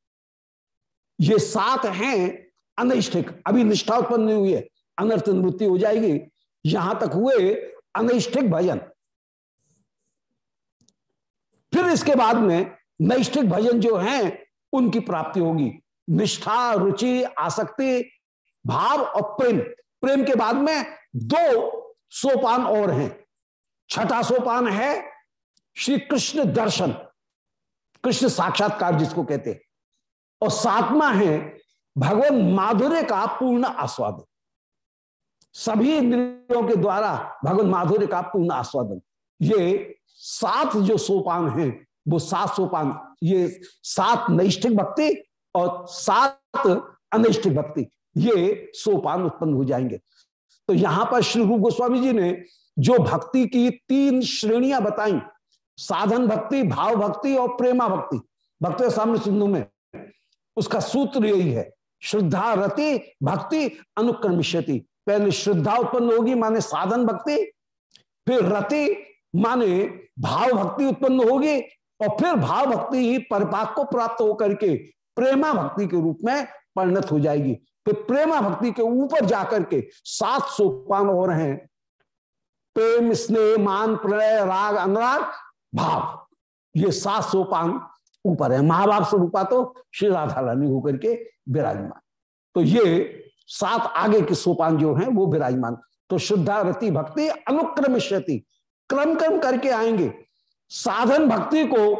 ये सात हैं अनैष्ठिक। अभी निष्ठा उत्पन्न नहीं हुई है। अनर्थ निवृत्ति हो जाएगी। यहाँ तक हुए अनिष्ठिक भजन। फिर इसके बाद में नैष्ठिक भजन जो हैं, उनकी प्राप्ति होगी। निष्ठा, रुचि, आसक्ति, भाव और प्रेम। प्रेम के बाद में दो सोपान और हैं। छठा सोपान है श्री कृष्ण दर्शन। कृष्ण साक्षात्कार जिसको कहते हैं। और सातवा है भगवान माधुर्य का पूर्ण आस्वादन। सभी इंद्रियों के द्वारा भगवान माधुर्य का पूर्ण आस्वादन। ये सात जो सोपान हैं, वो सात सोपान, ये सात नैष्ठिक भक्ति और सात अनैष्ठिक भक्ति, ये सोपान उत्पन्न हो जाएँगे। तो यहाँ पर श्री रूप गोस्वामी जी ने जो भक्ति की तीन श्रेणियाँ बताई, साधन भक्ति, भाव भक्ति और प्रेमा भक्ति भक्ति सामने सिंधु में, उसका सूत्र यही है, श्रद्धा रति भक्ति अनुक्रमिष्यति। पहले श्रद्धा उत्पन्न होगी, माने साधन भक्ति, फिर रति माने भाव भक्ति उत्पन्न होगी, और फिर भाव भक्ति ही परिपाक को प्राप्त होकर के प्रेमा भक्ति के रूप में परिणत हो जाएगी। फिर प्रेमा भक्ति के ऊपर जाकर के सात सोपान और हैं। प्रेम, स्नेह, मान प्रणय राग, अनुराग, भाव। ये सात सोपान ऊपर है। महाभाव स्वरूपा तो श्री राधा रानी होकर के विराजमान। तो ये सात आगे के सोपान जो हैं, वो विराजमान। तो शुद्धा रति, भक्ति अनुक्रमिष्यति क्रम क्रम करके आएँगे। साधन, भक्ति को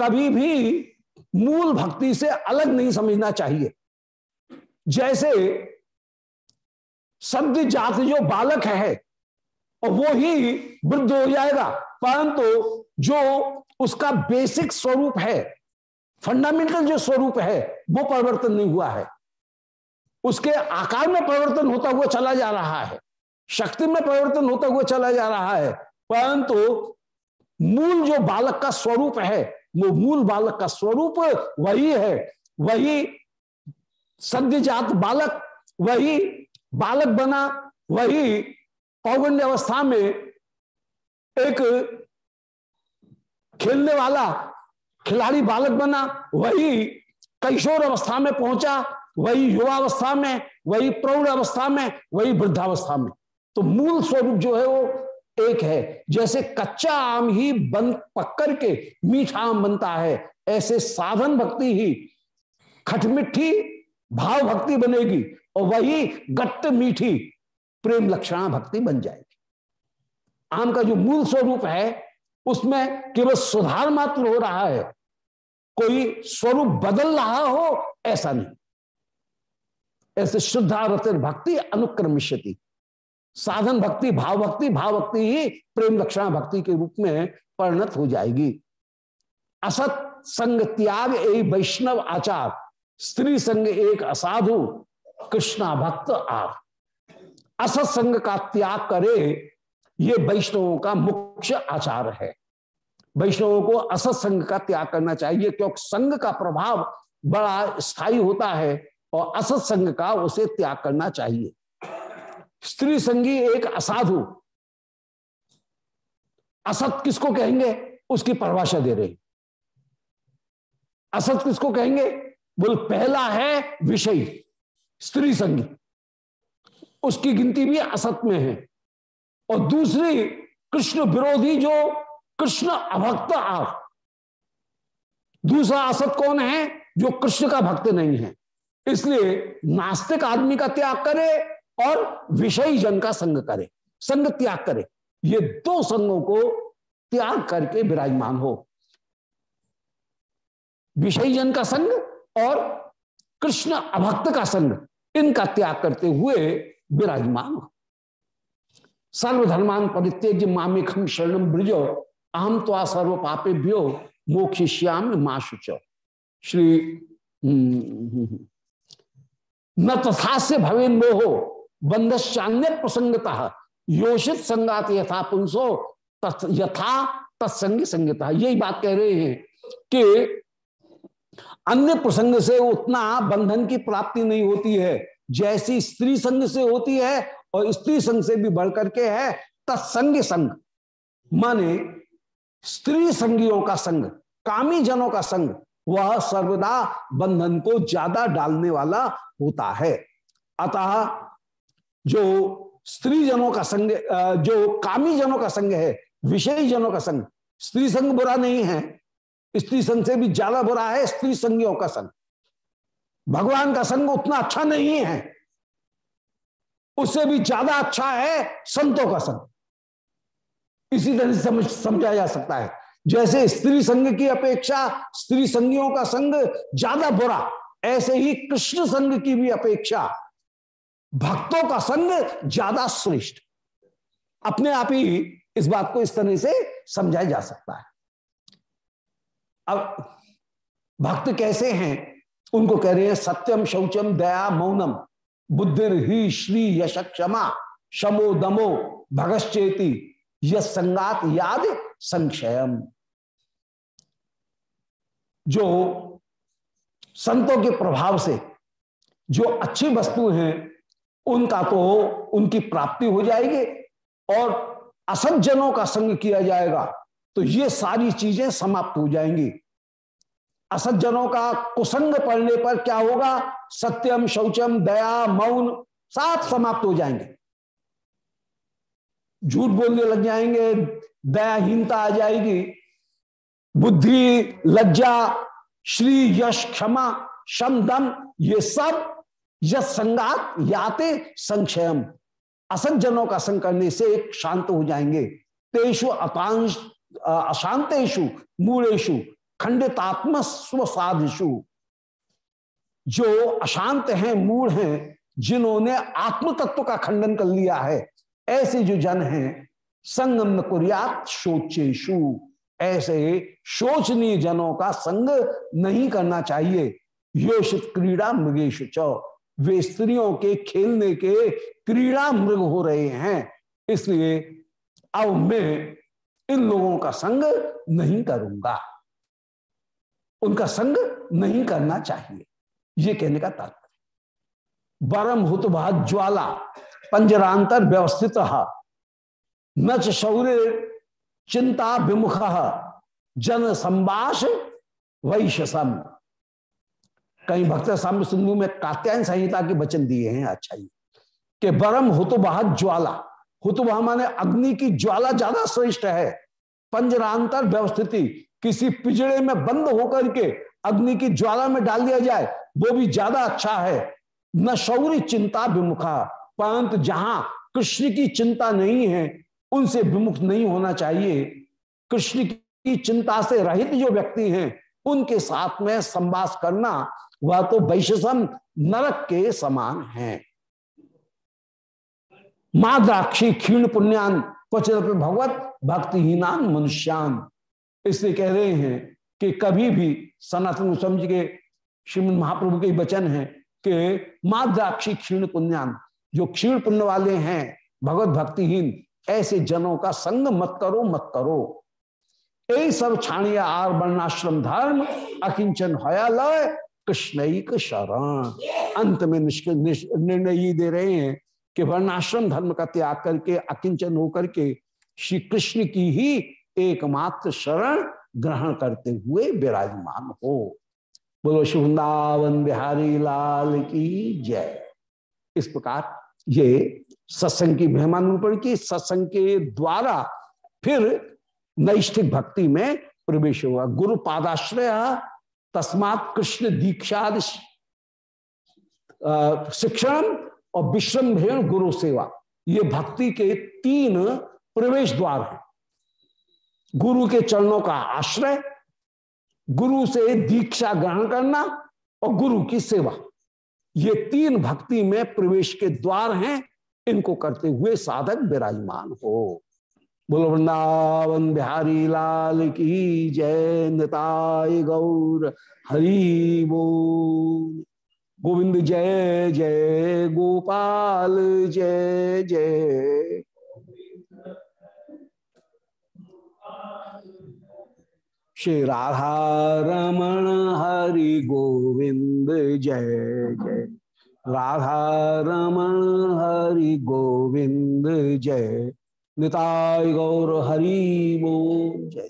कभी भी मूल भक्ति से अलग नहीं समझना चाहिए। जैसे शब्द जात जो बालक है, और वो ही वृद्ध हो जाएगा, परंतु जो उसका बेसिक स्वरूप है, फंडामेंटल जो स्वरूप है, वो परिवर्तन नहीं हुआ है। उसके आकार में परिवर्तन होता हुआ चला जा रहा है, शक्ति में परिवर्तन होता हुआ चला जा रहा है, परंतु मूल जो बालक का स्वरूप है वो मूल बालक का स्वरूप वही है, वही सद्यजात बालक, वही बालक बना, वही पौगंड अवस्था में एक खेलने वाला खिलाड़ी बालक बना, वही कैशोर अवस्था में पहुँचा, वही युवावस्था में, वही प्रौढ़ अवस्था में, वही वृद्धावस्था में। तो मूल स्वरूप जो है वो एक है, जैसे कच्चा आम ही बन, पक्कर के मीठा आम बनता है, ऐसे साधन भक्ति ही खटमिठी भाव भक्ति बनेगी और वही गट्ट मीठी प्रेम लक्षणा भक्ति बन जाएगी। आम का जो मूल स्वरूप है, उसमें केवल सुधार मात्र हो रहा है, कोई स्वरूप बदल रहा हो, ऐसा नहीं। ऐसे शुद्धारतिर भक्ति अनुक्रमिष्यति। साधन भक्ति, भाव भक्ति भाव भक्ति ही प्रेम लक्षणा भक्ति के रूप में परिणत हो जाएगी। असत संग त्याग एक वैष्णव आचार, स्त्री संग एक असाधु, कृष्णा भक्त आर। असत संग का त्याग करे, ये वैष्णवों का मुख्य आचार है। वैष्णवों को असत संग का त्याग करना चाहिए, क्योंकि संग का प्रभाव बड़ा स्थायी होता है, और असत संग का उसे त्याग करना चाहिए। स्त्री संगी एक असाधु। असत किसको कहेंगे? उसकी परिभाषा दे रही। असत किसको कहेंगे? बोल, पहला है विषय, स्त्री संगी। उसकी गिनती भी असत में है। और दूसरी, कृष्ण विरोधी जो कृष्ण अभक्त आप दूसरा असत कौन है? जो कृष्ण का भक्त नहीं है। इसलिए नास्तिक आदमी का त्याग करे और विषयी जन का संग करे, संग त्याग करे। ये दो संगों को त्याग करके विराजमान हो। विषयी जन का संग और कृष्ण अभक्त का संग, इनका त्याग करते हुए विराजमान हो। सर्वधर्मान परित्यज मामिखम शरणम ब्रजो अहम तो आ सर्व पापेभ्यो मोक्षिष्याम माँ शुच। श्री न तथा से भवे बंधश्चान्य प्रसंगता योषित संगात यथा पुंसो यथा, तत्संग संगता। यही बात कह रहे हैं कि अन्य प्रसंग से उतना बंधन की प्राप्ति नहीं होती है। जैसी स्त्री संग से होती है और स्त्री संग से भी बढ़ करके है, तत्संग संग। माने स्त्री संगियों का संग, कामी जनों का संग, वह सर्वदा बंधन को ज़्यादा डालने वाला होता है। अतः जो स्त्री जनों का संग जो कामी जनों का संग है विषयी जनों का संग, स्त्री संग बुरा नहीं है, स्त्री संग से भी ज़्यादा बुरा है स्त्री संगियों का संग। भगवान का संग उतना अच्छा नहीं है, उससे भी ज़्यादा अच्छा है संतों का संग। इसी तरह से समझ समझा जा सकता है। जैसे स्त्री संघ की अपेक्षा स्त्री संगियों का संग ज़्यादा बुरा, ऐसे ही कृष्ण संघ की भी अपेक्षा भक्तों का संग ज़्यादा श्रेष्ठ। अपने आप ही इस बात को इस तरह से समझाया जा सकता है। अब भक्त कैसे हैं? उनको कह रहे हैं, सत्यम, शौचम, दया, मौनम, बुद्धिर ही श्री यश क्षमा, शमो दमो, भगश्चेती यह संगात याद संक्षयम जो संतों के प्रभाव से, जो अच्छी वस्तु हैं उनका तो उनकी प्राप्ति हो जाएगी और असज्जनों का संग किया जाएगा। तो ये सारी चीज़ें समाप्त हो जाएँगी। असज्जनों का कुसंग पड़ने पर क्या होगा? सत्यम, शौचम, दया, मौन साफ़ समाप्त हो जाएँगे। झूठ बोलने लग जाएँगे, दयाहीनता आ जाएगी। बुद्धि, लज्जा, श्री यश, क्षमा, शम, दम, ये सब यश संगात याते संक्षयम असज्जनों का संग करने से एक शांत हो जाएँगे। तेषु अपांश अशांतेशु मूलेशु खंडितात्म स्वसाधिशु जो अशांत हैं, मूल हैं, जिन्होंने आत्म तत्व का खंडन कर लिया है, ऐसे जो जन हैं संगम न कुरियात शोचेशु ऐसे शोचनीय जनों का संग नहीं करना चाहिए। योषित क्रीड़ा मृगेश वे स्त्रियों के खेलने के क्रीड़ा मृग हो रहे हैं। इसलिए अब मैं इन लोगों का संग नहीं करूँगा। उनका संग नहीं करना चाहिए, ये कहने का तात्पर्य। बरम हुत ज्वाला पंजरांतर व्यवस्थित न शौर्य चिंता विमुख जन संवास वैशसम कई भक्त साम्य सिंधु में कात्यायन संहिता के वचन दिए हैं अच्छा ही कि बरम हुतुबह ज्वाला। हुतुबह माने अग्नि की ज्वाला ज़्यादा श्रेष्ठ है। पंजरांतर व्यवस्थिति, किसी पिजड़े में बंद होकर के अग्नि की ज्वाला में डाल दिया जाए, वो भी ज़्यादा अच्छा है। न शौरी चिंता विमुखा। परंतु जहाँ कृष्ण की चिंता नहीं है, उनसे विमुख नहीं होना चाहिए। कृष्ण की चिंता से रहित जो व्यक्ति हैं, उनके साथ में संवास करना वह तो वैश्यसम नरक के समान है। माँ द्राक्षी क्षीण पुण्यान, क्वचित भगवत भक्तिहीनान मनुष्यान। इसलिए कह रहे हैं कि कभी भी सनातन समझ के श्रीमद महाप्रभु के वचन है कि माँ द्राक्षी क्षीण पुण्यान, जो क्षीण पुण्य वाले हैं, भगवत भक्तिहीन, ऐसे जनों का संग मत करो मत करो। यही सब छाणिया आर वर्णाश्रम धर्म, अकिंचन हयालय कृष्ण शरण अंत में निर्णय ये दे रहे हैं कि वर्णाश्रम धर्म का त्याग करके, अकिंचन होकर के श्री कृष्ण की ही एकमात्र शरण ग्रहण करते हुए विराजमान हो। बोलो, शुभृंदावन बिहारी लाल की जय। इस प्रकार ये सत्संग की मेहमान की सत्संग के द्वारा फिर नैष्ठिक भक्ति में प्रवेश हुआ। गुरु पादाश्रय तस्मात कृष्ण दीक्षा शिक्षण और विश्रम गुरु सेवा। ये भक्ति के तीन प्रवेश द्वार हैं। गुरु के चरणों का आश्रय, गुरु से दीक्षा ग्रहण करना और गुरु की सेवा। ये तीन भक्ति में प्रवेश के द्वार हैं। इनको करते हुए साधक विराजमान हो। बोलो, वृंदावन बिहारी लाल की जय नताय गौर, हरि बोल। गोविंद जय जय, गोपाल जय जय। श्री राधा रमण हरि गोविंद जय जय। राधा रमण हरि गोविंद जय। निताय गौर हरि बोल। जय